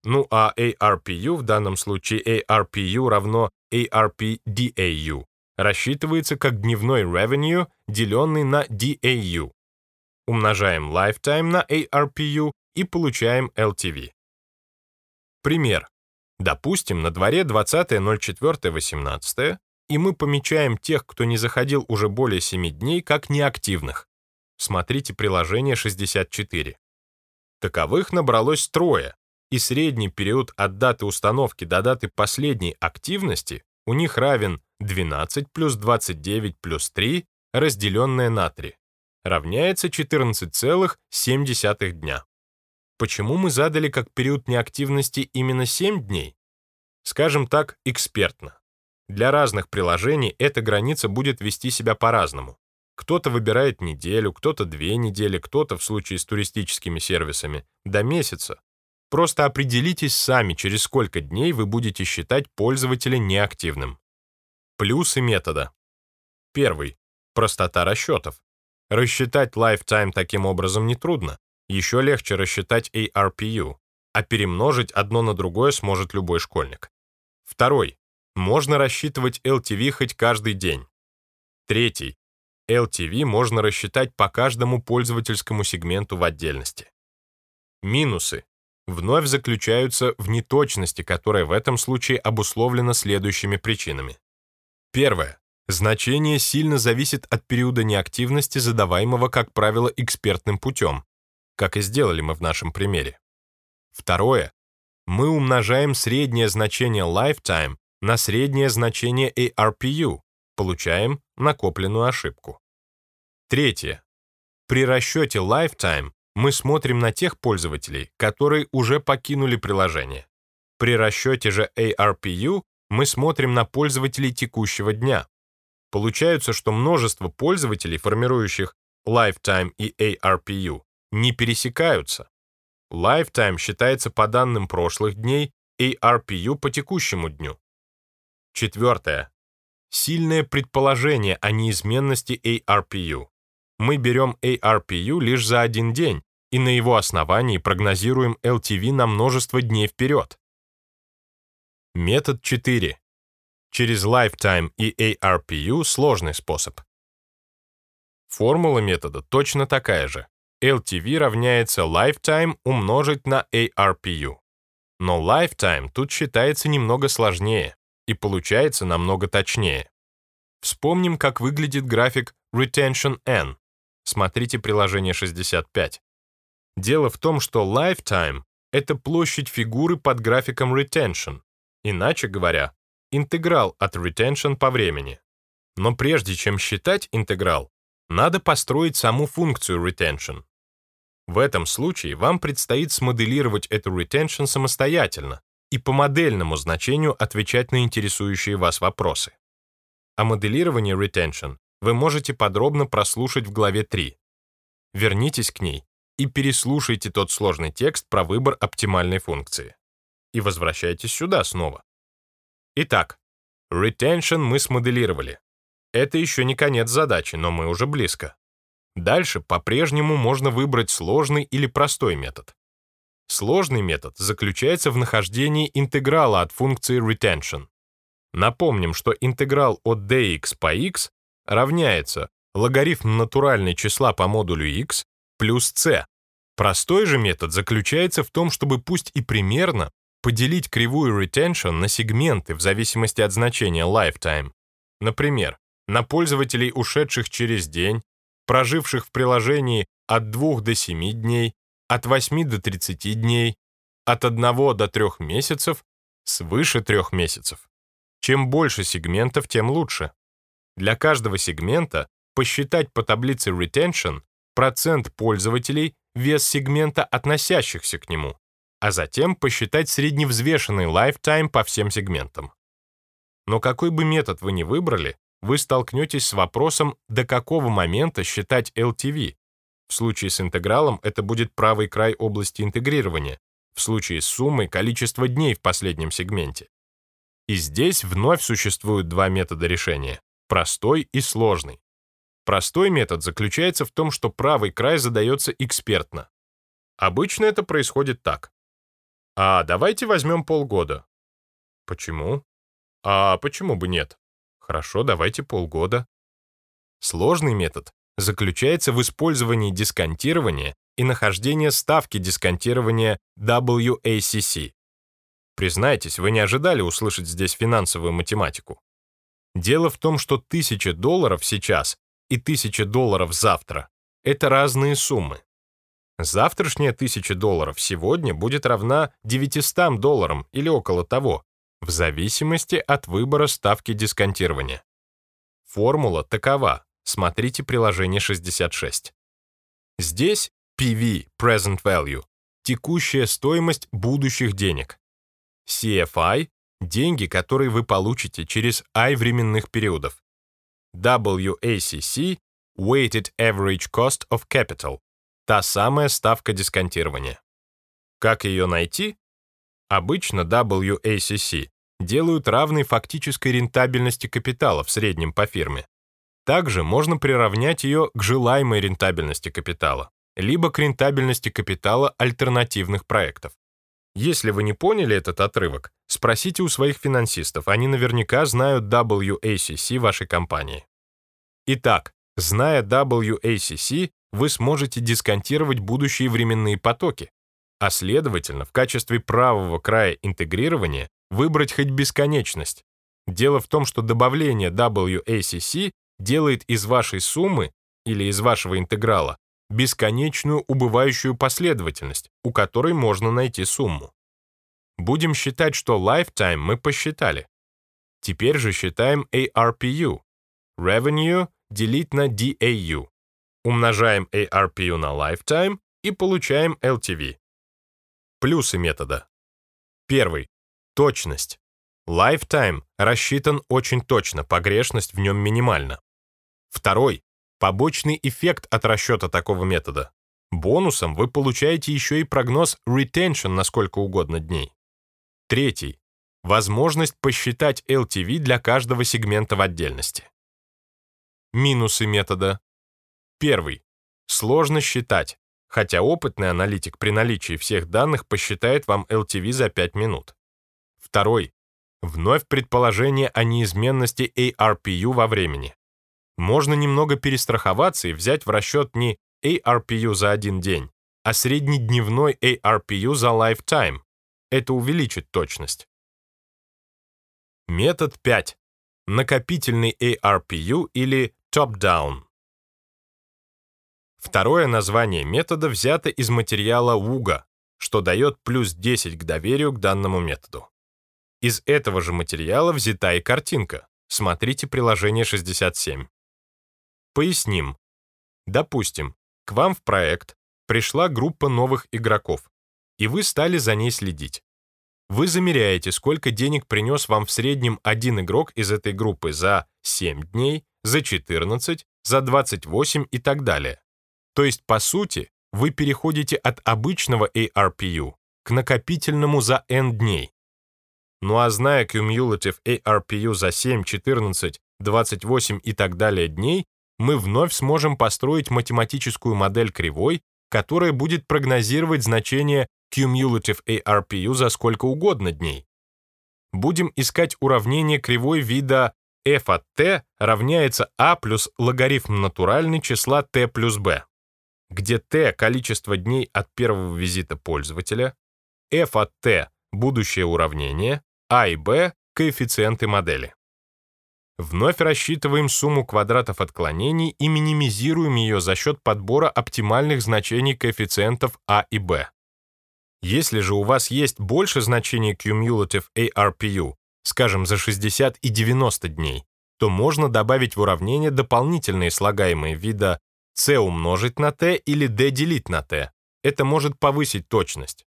Ну а ARPU в данном случае ARPU равно ARPDAU рассчитывается как дневной revenue, деленный на DAU. Умножаем lifetime на ARPU и получаем LTV. Пример. Допустим, на дворе 20.04.18, и мы помечаем тех, кто не заходил уже более 7 дней, как неактивных. Смотрите приложение 64. Таковых набралось трое, и средний период от даты установки до даты последней активности у них равен 12 плюс 29 плюс 3, разделенное на 3, равняется 14,7 дня. Почему мы задали как период неактивности именно 7 дней? Скажем так, экспертно. Для разных приложений эта граница будет вести себя по-разному. Кто-то выбирает неделю, кто-то две недели, кто-то, в случае с туристическими сервисами, до месяца. Просто определитесь сами, через сколько дней вы будете считать пользователя неактивным. Плюсы метода. Первый. Простота расчетов. Рассчитать lifetime таким образом нетрудно. Еще легче рассчитать ARPU, а перемножить одно на другое сможет любой школьник. Второй. Можно рассчитывать LTV хоть каждый день. Третий. LTV можно рассчитать по каждому пользовательскому сегменту в отдельности. Минусы вновь заключаются в неточности, которая в этом случае обусловлена следующими причинами. Первое. Значение сильно зависит от периода неактивности, задаваемого, как правило, экспертным путем, как и сделали мы в нашем примере. Второе. Мы умножаем среднее значение lifetime на среднее значение ARPU, получаем накопленную ошибку. Третье. При расчете lifetime мы смотрим на тех пользователей, которые уже покинули приложение. При расчете же ARPU мы смотрим на пользователей текущего дня. Получается, что множество пользователей, формирующих Lifetime и ARPU, не пересекаются. Lifetime считается по данным прошлых дней, ARPU по текущему дню. Четвертое. Сильное предположение о неизменности ARPU. Мы берем ARPU лишь за один день, и на его основании прогнозируем LTV на множество дней вперед. Метод 4. Через Lifetime и ARPU сложный способ. Формула метода точно такая же. LTV равняется Lifetime умножить на ARPU. Но Lifetime тут считается немного сложнее и получается намного точнее. Вспомним, как выглядит график Retention N. Смотрите приложение 65. Дело в том, что lifetime — это площадь фигуры под графиком retention, иначе говоря, интеграл от retention по времени. Но прежде чем считать интеграл, надо построить саму функцию retention. В этом случае вам предстоит смоделировать эту retention самостоятельно и по модельному значению отвечать на интересующие вас вопросы. О моделировании retention вы можете подробно прослушать в главе 3. Вернитесь к ней и переслушайте тот сложный текст про выбор оптимальной функции. И возвращайтесь сюда снова. Итак, retention мы смоделировали. Это еще не конец задачи, но мы уже близко. Дальше по-прежнему можно выбрать сложный или простой метод. Сложный метод заключается в нахождении интеграла от функции retention. Напомним, что интеграл от dx по x равняется логарифм натуральной числа по модулю x плюс c. Простой же метод заключается в том, чтобы пусть и примерно поделить кривую retention на сегменты в зависимости от значения lifetime. Например, на пользователей, ушедших через день, проживших в приложении от 2 до 7 дней, от 8 до 30 дней, от 1 до 3 месяцев, свыше 3 месяцев. Чем больше сегментов, тем лучше. Для каждого сегмента посчитать по таблице retention процент пользователей, вес сегмента, относящихся к нему, а затем посчитать средневзвешенный lifetime по всем сегментам. Но какой бы метод вы ни выбрали, вы столкнетесь с вопросом, до какого момента считать LTV. В случае с интегралом это будет правый край области интегрирования, в случае с суммой количество дней в последнем сегменте. И здесь вновь существуют два метода решения – простой и сложный. Простой метод заключается в том, что правый край задается экспертно. Обычно это происходит так. А давайте возьмем полгода. Почему? А почему бы нет? Хорошо, давайте полгода. Сложный метод заключается в использовании дисконтирования и нахождения ставки дисконтирования WACC. Признайтесь, вы не ожидали услышать здесь финансовую математику. Дело в том, что 1000 долларов сейчас и 1000 долларов завтра — это разные суммы. Завтрашняя 1000 долларов сегодня будет равна 900 долларам или около того, в зависимости от выбора ставки дисконтирования. Формула такова. Смотрите приложение 66. Здесь PV, Present Value, текущая стоимость будущих денег. CFI – деньги, которые вы получите через I временных периодов. WACC – Weighted Average Cost of Capital – та самая ставка дисконтирования. Как ее найти? Обычно WACC делают равной фактической рентабельности капитала в среднем по фирме. Также можно приравнять ее к желаемой рентабельности капитала, либо к рентабельности капитала альтернативных проектов. Если вы не поняли этот отрывок, спросите у своих финансистов, они наверняка знают WACC вашей компании. Итак, зная WACC, вы сможете дисконтировать будущие временные потоки, а следовательно, в качестве правого края интегрирования выбрать хоть бесконечность. Дело в том, что добавление WACC делает из вашей суммы или из вашего интеграла бесконечную убывающую последовательность, у которой можно найти сумму. Будем считать, что lifetime мы посчитали. Теперь же считаем ARPU. Revenue делить на DAU. Умножаем ARPU на lifetime и получаем LTV. Плюсы метода. Первый. Точность. Lifetime рассчитан очень точно, погрешность в нем минимальна. Второй. Побочный эффект от расчета такого метода. Бонусом вы получаете еще и прогноз retention на сколько угодно дней. Третий. Возможность посчитать LTV для каждого сегмента в отдельности. Минусы метода. Первый. Сложно считать хотя опытный аналитик при наличии всех данных посчитает вам LTV за 5 минут. Второй. Вновь предположение о неизменности ARPU во времени. Можно немного перестраховаться и взять в расчет не ARPU за один день, а среднедневной ARPU за lifetime. Это увеличит точность. Метод 5. Накопительный ARPU или top-down. Второе название метода взято из материала Вуга, что дает плюс 10 к доверию к данному методу. Из этого же материала взята и картинка. Смотрите приложение 67. Поясним. Допустим, к вам в проект пришла группа новых игроков, и вы стали за ней следить. Вы замеряете, сколько денег принес вам в среднем один игрок из этой группы за 7 дней, за 14, за 28 и так далее. То есть, по сути, вы переходите от обычного ARPU к накопительному за N дней. Ну а зная cumulative ARPU за 7, 14, 28 и так далее дней, мы вновь сможем построить математическую модель кривой, которая будет прогнозировать значение cumulative ARPU за сколько угодно дней. Будем искать уравнение кривой вида f от t равняется a плюс логарифм натуральный числа t плюс b, где t — количество дней от первого визита пользователя, f от t — будущее уравнение, a и b — коэффициенты модели. Вновь рассчитываем сумму квадратов отклонений и минимизируем ее за счет подбора оптимальных значений коэффициентов a и b. Если же у вас есть больше значений cumulative ARPU, скажем, за 60 и 90 дней, то можно добавить в уравнение дополнительные слагаемые вида c умножить на t или d делить на t. Это может повысить точность.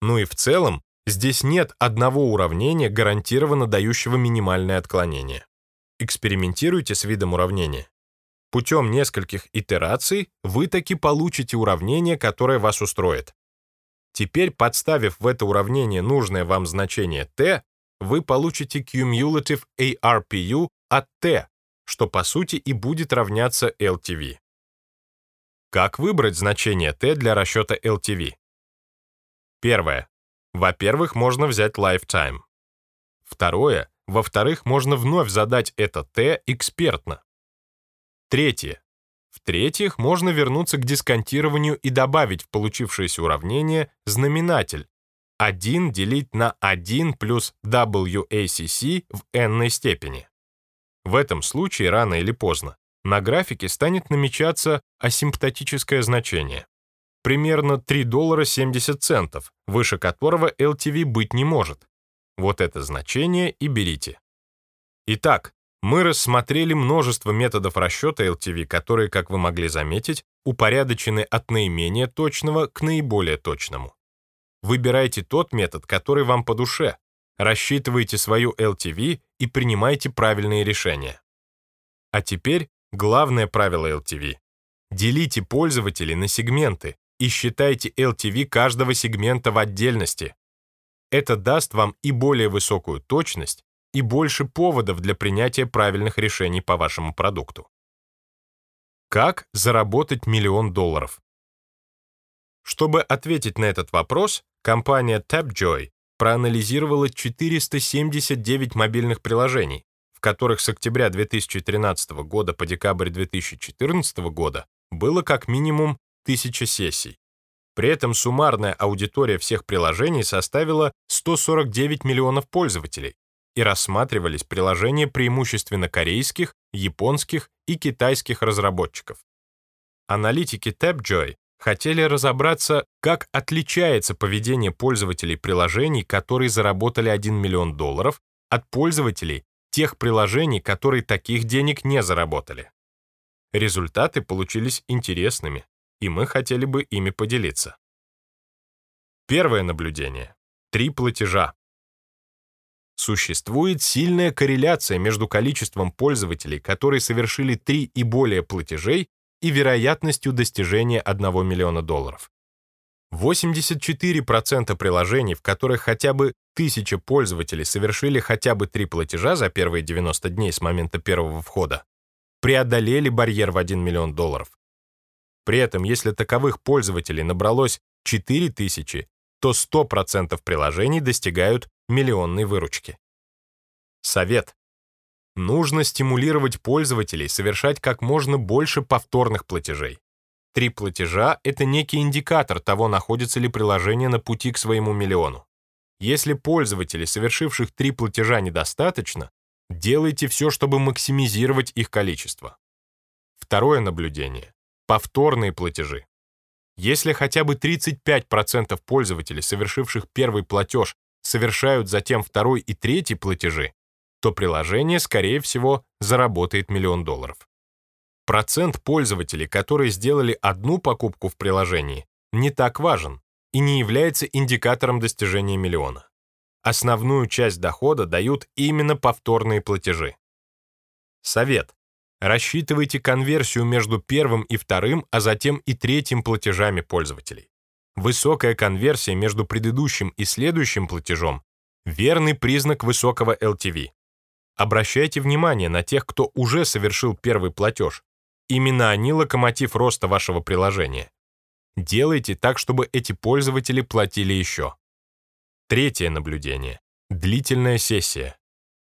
Ну и в целом, здесь нет одного уравнения, гарантированно дающего минимальное отклонение. Экспериментируйте с видом уравнения. Путем нескольких итераций вы таки получите уравнение, которое вас устроит. Теперь, подставив в это уравнение нужное вам значение t, вы получите cumulative ARPU от t, что по сути и будет равняться LTV. Как выбрать значение t для расчета LTV? Первое. Во-первых, можно взять lifetime. Второе. Во-вторых, можно вновь задать это t экспертно. Третье. В-третьих, можно вернуться к дисконтированию и добавить в получившееся уравнение знаменатель 1 делить на 1 плюс WACC в n степени. В этом случае рано или поздно на графике станет намечаться асимптотическое значение. Примерно 3 доллара 70 центов, выше которого LTV быть не может. Вот это значение и берите. Итак, мы рассмотрели множество методов расчета LTV, которые, как вы могли заметить, упорядочены от наименее точного к наиболее точному. Выбирайте тот метод, который вам по душе, рассчитывайте свою LTV и принимайте правильные решения. А теперь главное правило LTV. Делите пользователей на сегменты и считайте LTV каждого сегмента в отдельности. Это даст вам и более высокую точность, и больше поводов для принятия правильных решений по вашему продукту. Как заработать миллион долларов? Чтобы ответить на этот вопрос, компания Tapjoy проанализировала 479 мобильных приложений, в которых с октября 2013 года по декабрь 2014 года было как минимум 1000 сессий. При этом суммарная аудитория всех приложений составила 149 миллионов пользователей, и рассматривались приложения преимущественно корейских, японских и китайских разработчиков. Аналитики Tapjoy хотели разобраться, как отличается поведение пользователей приложений, которые заработали 1 миллион долларов, от пользователей тех приложений, которые таких денег не заработали. Результаты получились интересными, и мы хотели бы ими поделиться. Первое наблюдение. Три платежа. Существует сильная корреляция между количеством пользователей, которые совершили три и более платежей, и вероятностью достижения 1 миллиона долларов. 84% приложений, в которых хотя бы 1000 пользователей совершили хотя бы три платежа за первые 90 дней с момента первого входа, преодолели барьер в 1 миллион долларов. При этом, если таковых пользователей набралось 4000, то 100% приложений достигают миллионной выручки. Совет. Нужно стимулировать пользователей совершать как можно больше повторных платежей. Три платежа — это некий индикатор того, находится ли приложение на пути к своему миллиону. Если пользователей, совершивших три платежа, недостаточно, делайте все, чтобы максимизировать их количество. Второе наблюдение — повторные платежи. Если хотя бы 35% пользователей, совершивших первый платеж, совершают затем второй и третий платежи, то приложение, скорее всего, заработает миллион долларов. Процент пользователей, которые сделали одну покупку в приложении, не так важен и не является индикатором достижения миллиона. Основную часть дохода дают именно повторные платежи. Совет. Рассчитывайте конверсию между первым и вторым, а затем и третьим платежами пользователей. Высокая конверсия между предыдущим и следующим платежом – верный признак высокого LTV. Обращайте внимание на тех, кто уже совершил первый платеж. Именно они локомотив роста вашего приложения. Делайте так, чтобы эти пользователи платили еще. Третье наблюдение. Длительная сессия.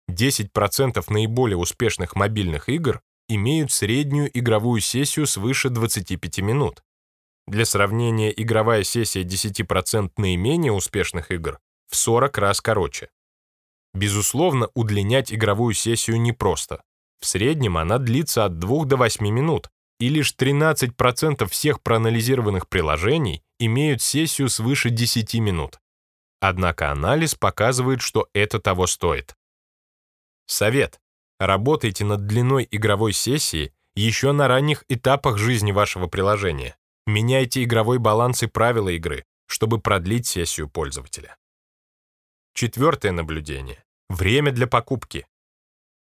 10% наиболее успешных мобильных игр имеют среднюю игровую сессию свыше 25 минут. Для сравнения, игровая сессия 10% наименее успешных игр в 40 раз короче. Безусловно, удлинять игровую сессию непросто. В среднем она длится от 2 до 8 минут, и лишь 13% всех проанализированных приложений имеют сессию свыше 10 минут. Однако анализ показывает, что это того стоит. Совет. Работайте над длиной игровой сессии еще на ранних этапах жизни вашего приложения. Меняйте игровой баланс и правила игры, чтобы продлить сессию пользователя. Четвертое наблюдение. Время для покупки.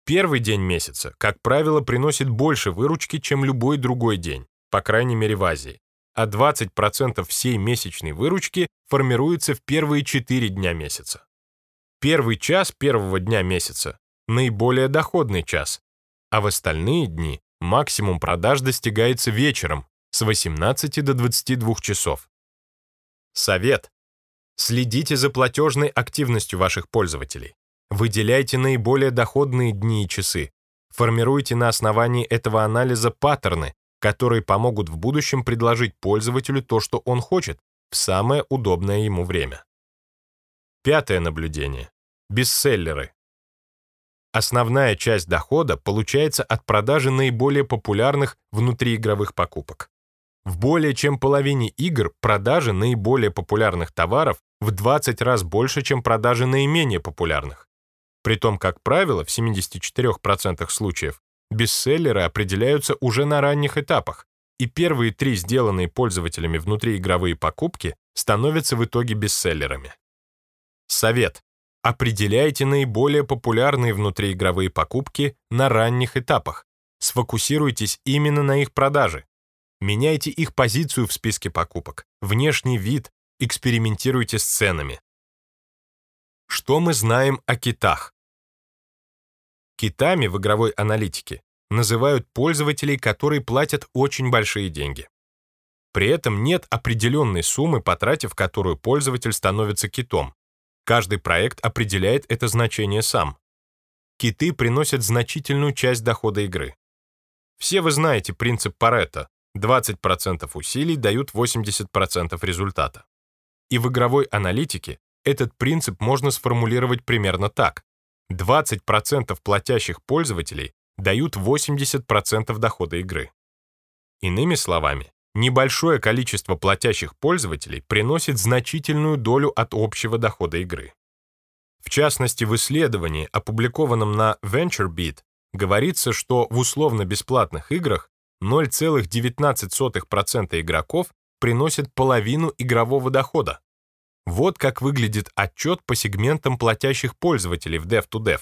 Первый день месяца, как правило, приносит больше выручки, чем любой другой день, по крайней мере в Азии, а 20% всей месячной выручки формируется в первые 4 дня месяца. Первый час первого дня месяца – наиболее доходный час, а в остальные дни максимум продаж достигается вечером с 18 до 22 часов. Совет. Следите за платежной активностью ваших пользователей. Выделяйте наиболее доходные дни и часы. Формируйте на основании этого анализа паттерны, которые помогут в будущем предложить пользователю то, что он хочет, в самое удобное ему время. Пятое наблюдение. Бестселлеры. Основная часть дохода получается от продажи наиболее популярных внутриигровых покупок. В более чем половине игр продажи наиболее популярных товаров в 20 раз больше, чем продажи наименее популярных. Притом, как правило, в 74% случаев бестселлеры определяются уже на ранних этапах, и первые три сделанные пользователями внутриигровые покупки становятся в итоге бестселлерами. Совет. Определяйте наиболее популярные внутриигровые покупки на ранних этапах. Сфокусируйтесь именно на их продаже. Меняйте их позицию в списке покупок, внешний вид, экспериментируйте с ценами. Что мы знаем о китах? Китами в игровой аналитике называют пользователей, которые платят очень большие деньги. При этом нет определенной суммы, потратив которую пользователь становится китом. Каждый проект определяет это значение сам. Киты приносят значительную часть дохода игры. Все вы знаете принцип Паретта 20% усилий дают 80% результата. И в игровой аналитике этот принцип можно сформулировать примерно так. 20% платящих пользователей дают 80% дохода игры. Иными словами, небольшое количество платящих пользователей приносит значительную долю от общего дохода игры. В частности, в исследовании, опубликованном на VentureBeat, говорится, что в условно-бесплатных играх 0,19% игроков приносят половину игрового дохода. Вот как выглядит отчет по сегментам платящих пользователей в Dev2Dev.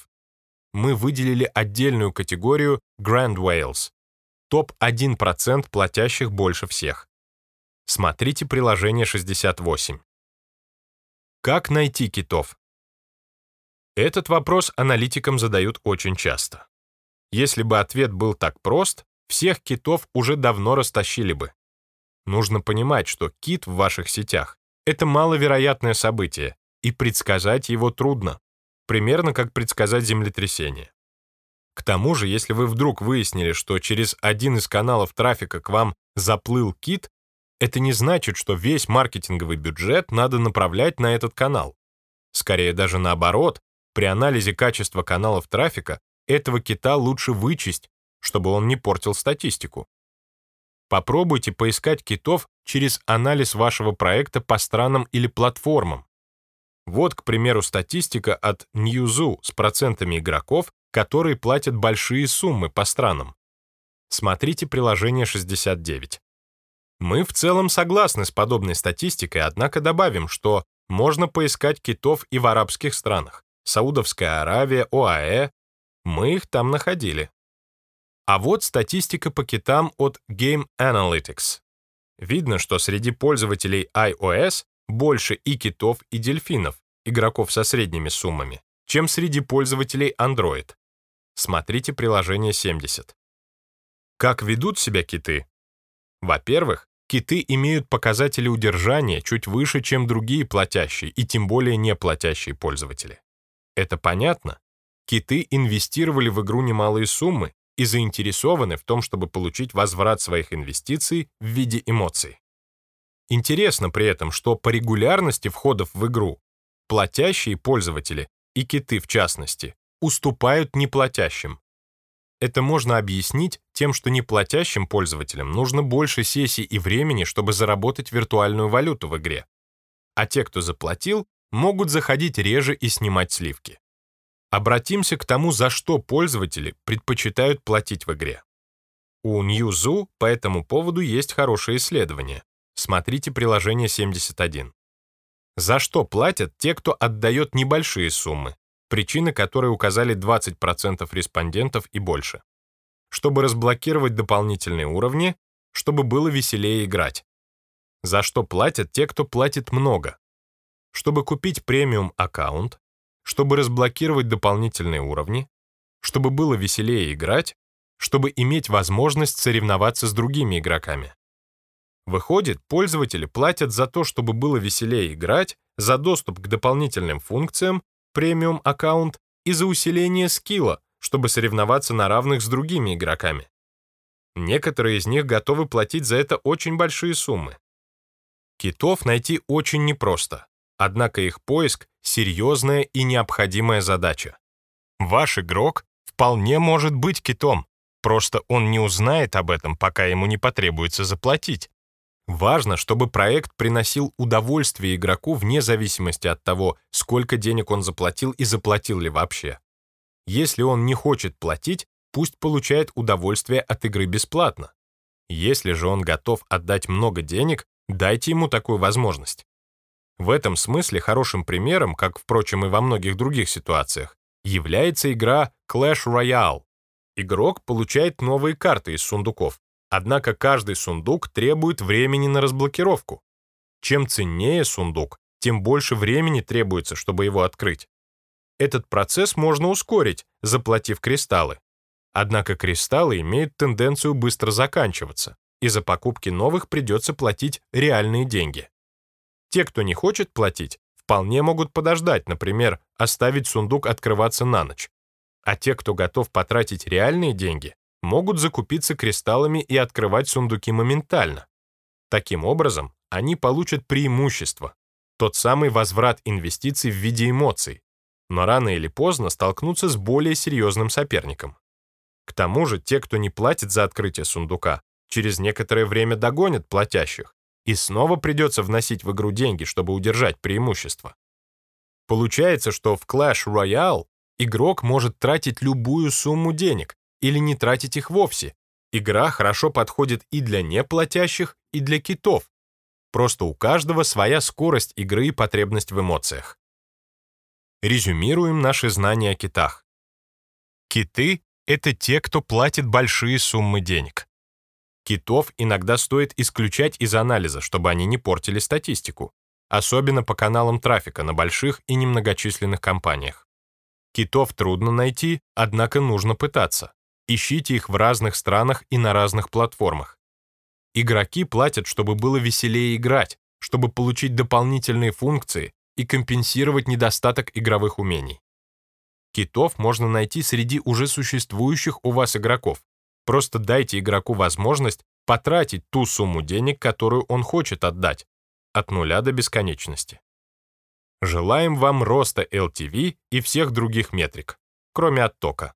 Мы выделили отдельную категорию Grand Whales. Топ-1% платящих больше всех. Смотрите приложение 68. Как найти китов? Этот вопрос аналитикам задают очень часто. Если бы ответ был так прост, всех китов уже давно растащили бы. Нужно понимать, что кит в ваших сетях — это маловероятное событие, и предсказать его трудно, примерно как предсказать землетрясение. К тому же, если вы вдруг выяснили, что через один из каналов трафика к вам заплыл кит, это не значит, что весь маркетинговый бюджет надо направлять на этот канал. Скорее даже наоборот, при анализе качества каналов трафика этого кита лучше вычесть, чтобы он не портил статистику. Попробуйте поискать китов через анализ вашего проекта по странам или платформам. Вот, к примеру, статистика от Newzoo с процентами игроков, которые платят большие суммы по странам. Смотрите приложение 69. Мы в целом согласны с подобной статистикой, однако добавим, что можно поискать китов и в арабских странах. Саудовская Аравия, ОАЭ. Мы их там находили. А вот статистика по китам от Game Analytics. Видно, что среди пользователей iOS больше и китов, и дельфинов, игроков со средними суммами, чем среди пользователей Android. Смотрите приложение 70. Как ведут себя киты? Во-первых, киты имеют показатели удержания чуть выше, чем другие платящие и тем более не платящие пользователи. Это понятно? Киты инвестировали в игру немалые суммы и заинтересованы в том, чтобы получить возврат своих инвестиций в виде эмоций. Интересно при этом, что по регулярности входов в игру платящие пользователи, и киты в частности, уступают неплатящим. Это можно объяснить тем, что неплатящим пользователям нужно больше сессий и времени, чтобы заработать виртуальную валюту в игре. А те, кто заплатил, могут заходить реже и снимать сливки. Обратимся к тому, за что пользователи предпочитают платить в игре. У Newzoo по этому поводу есть хорошее исследование. Смотрите приложение 71. За что платят те, кто отдает небольшие суммы, причины которой указали 20% респондентов и больше. Чтобы разблокировать дополнительные уровни, чтобы было веселее играть. За что платят те, кто платит много. Чтобы купить премиум-аккаунт, чтобы разблокировать дополнительные уровни, чтобы было веселее играть, чтобы иметь возможность соревноваться с другими игроками. Выходит, пользователи платят за то, чтобы было веселее играть, за доступ к дополнительным функциям, премиум аккаунт и за усиление скилла, чтобы соревноваться на равных с другими игроками. Некоторые из них готовы платить за это очень большие суммы. Китов найти очень непросто, однако их поиск — серьезная и необходимая задача. Ваш игрок вполне может быть китом, просто он не узнает об этом, пока ему не потребуется заплатить. Важно, чтобы проект приносил удовольствие игроку вне зависимости от того, сколько денег он заплатил и заплатил ли вообще. Если он не хочет платить, пусть получает удовольствие от игры бесплатно. Если же он готов отдать много денег, дайте ему такую возможность. В этом смысле хорошим примером, как, впрочем, и во многих других ситуациях, является игра Clash Royale. Игрок получает новые карты из сундуков, Однако каждый сундук требует времени на разблокировку. Чем ценнее сундук, тем больше времени требуется, чтобы его открыть. Этот процесс можно ускорить, заплатив кристаллы. Однако кристаллы имеют тенденцию быстро заканчиваться, и за покупки новых придется платить реальные деньги. Те, кто не хочет платить, вполне могут подождать, например, оставить сундук открываться на ночь. А те, кто готов потратить реальные деньги, могут закупиться кристаллами и открывать сундуки моментально. Таким образом, они получат преимущество, тот самый возврат инвестиций в виде эмоций, но рано или поздно столкнутся с более серьезным соперником. К тому же те, кто не платит за открытие сундука, через некоторое время догонят платящих, и снова придется вносить в игру деньги, чтобы удержать преимущество. Получается, что в Clash Royale игрок может тратить любую сумму денег, или не тратить их вовсе. Игра хорошо подходит и для неплатящих, и для китов. Просто у каждого своя скорость игры и потребность в эмоциях. Резюмируем наши знания о китах. Киты — это те, кто платит большие суммы денег. Китов иногда стоит исключать из анализа, чтобы они не портили статистику, особенно по каналам трафика на больших и немногочисленных компаниях. Китов трудно найти, однако нужно пытаться. Ищите их в разных странах и на разных платформах. Игроки платят, чтобы было веселее играть, чтобы получить дополнительные функции и компенсировать недостаток игровых умений. Китов можно найти среди уже существующих у вас игроков. Просто дайте игроку возможность потратить ту сумму денег, которую он хочет отдать, от нуля до бесконечности. Желаем вам роста LTV и всех других метрик, кроме оттока.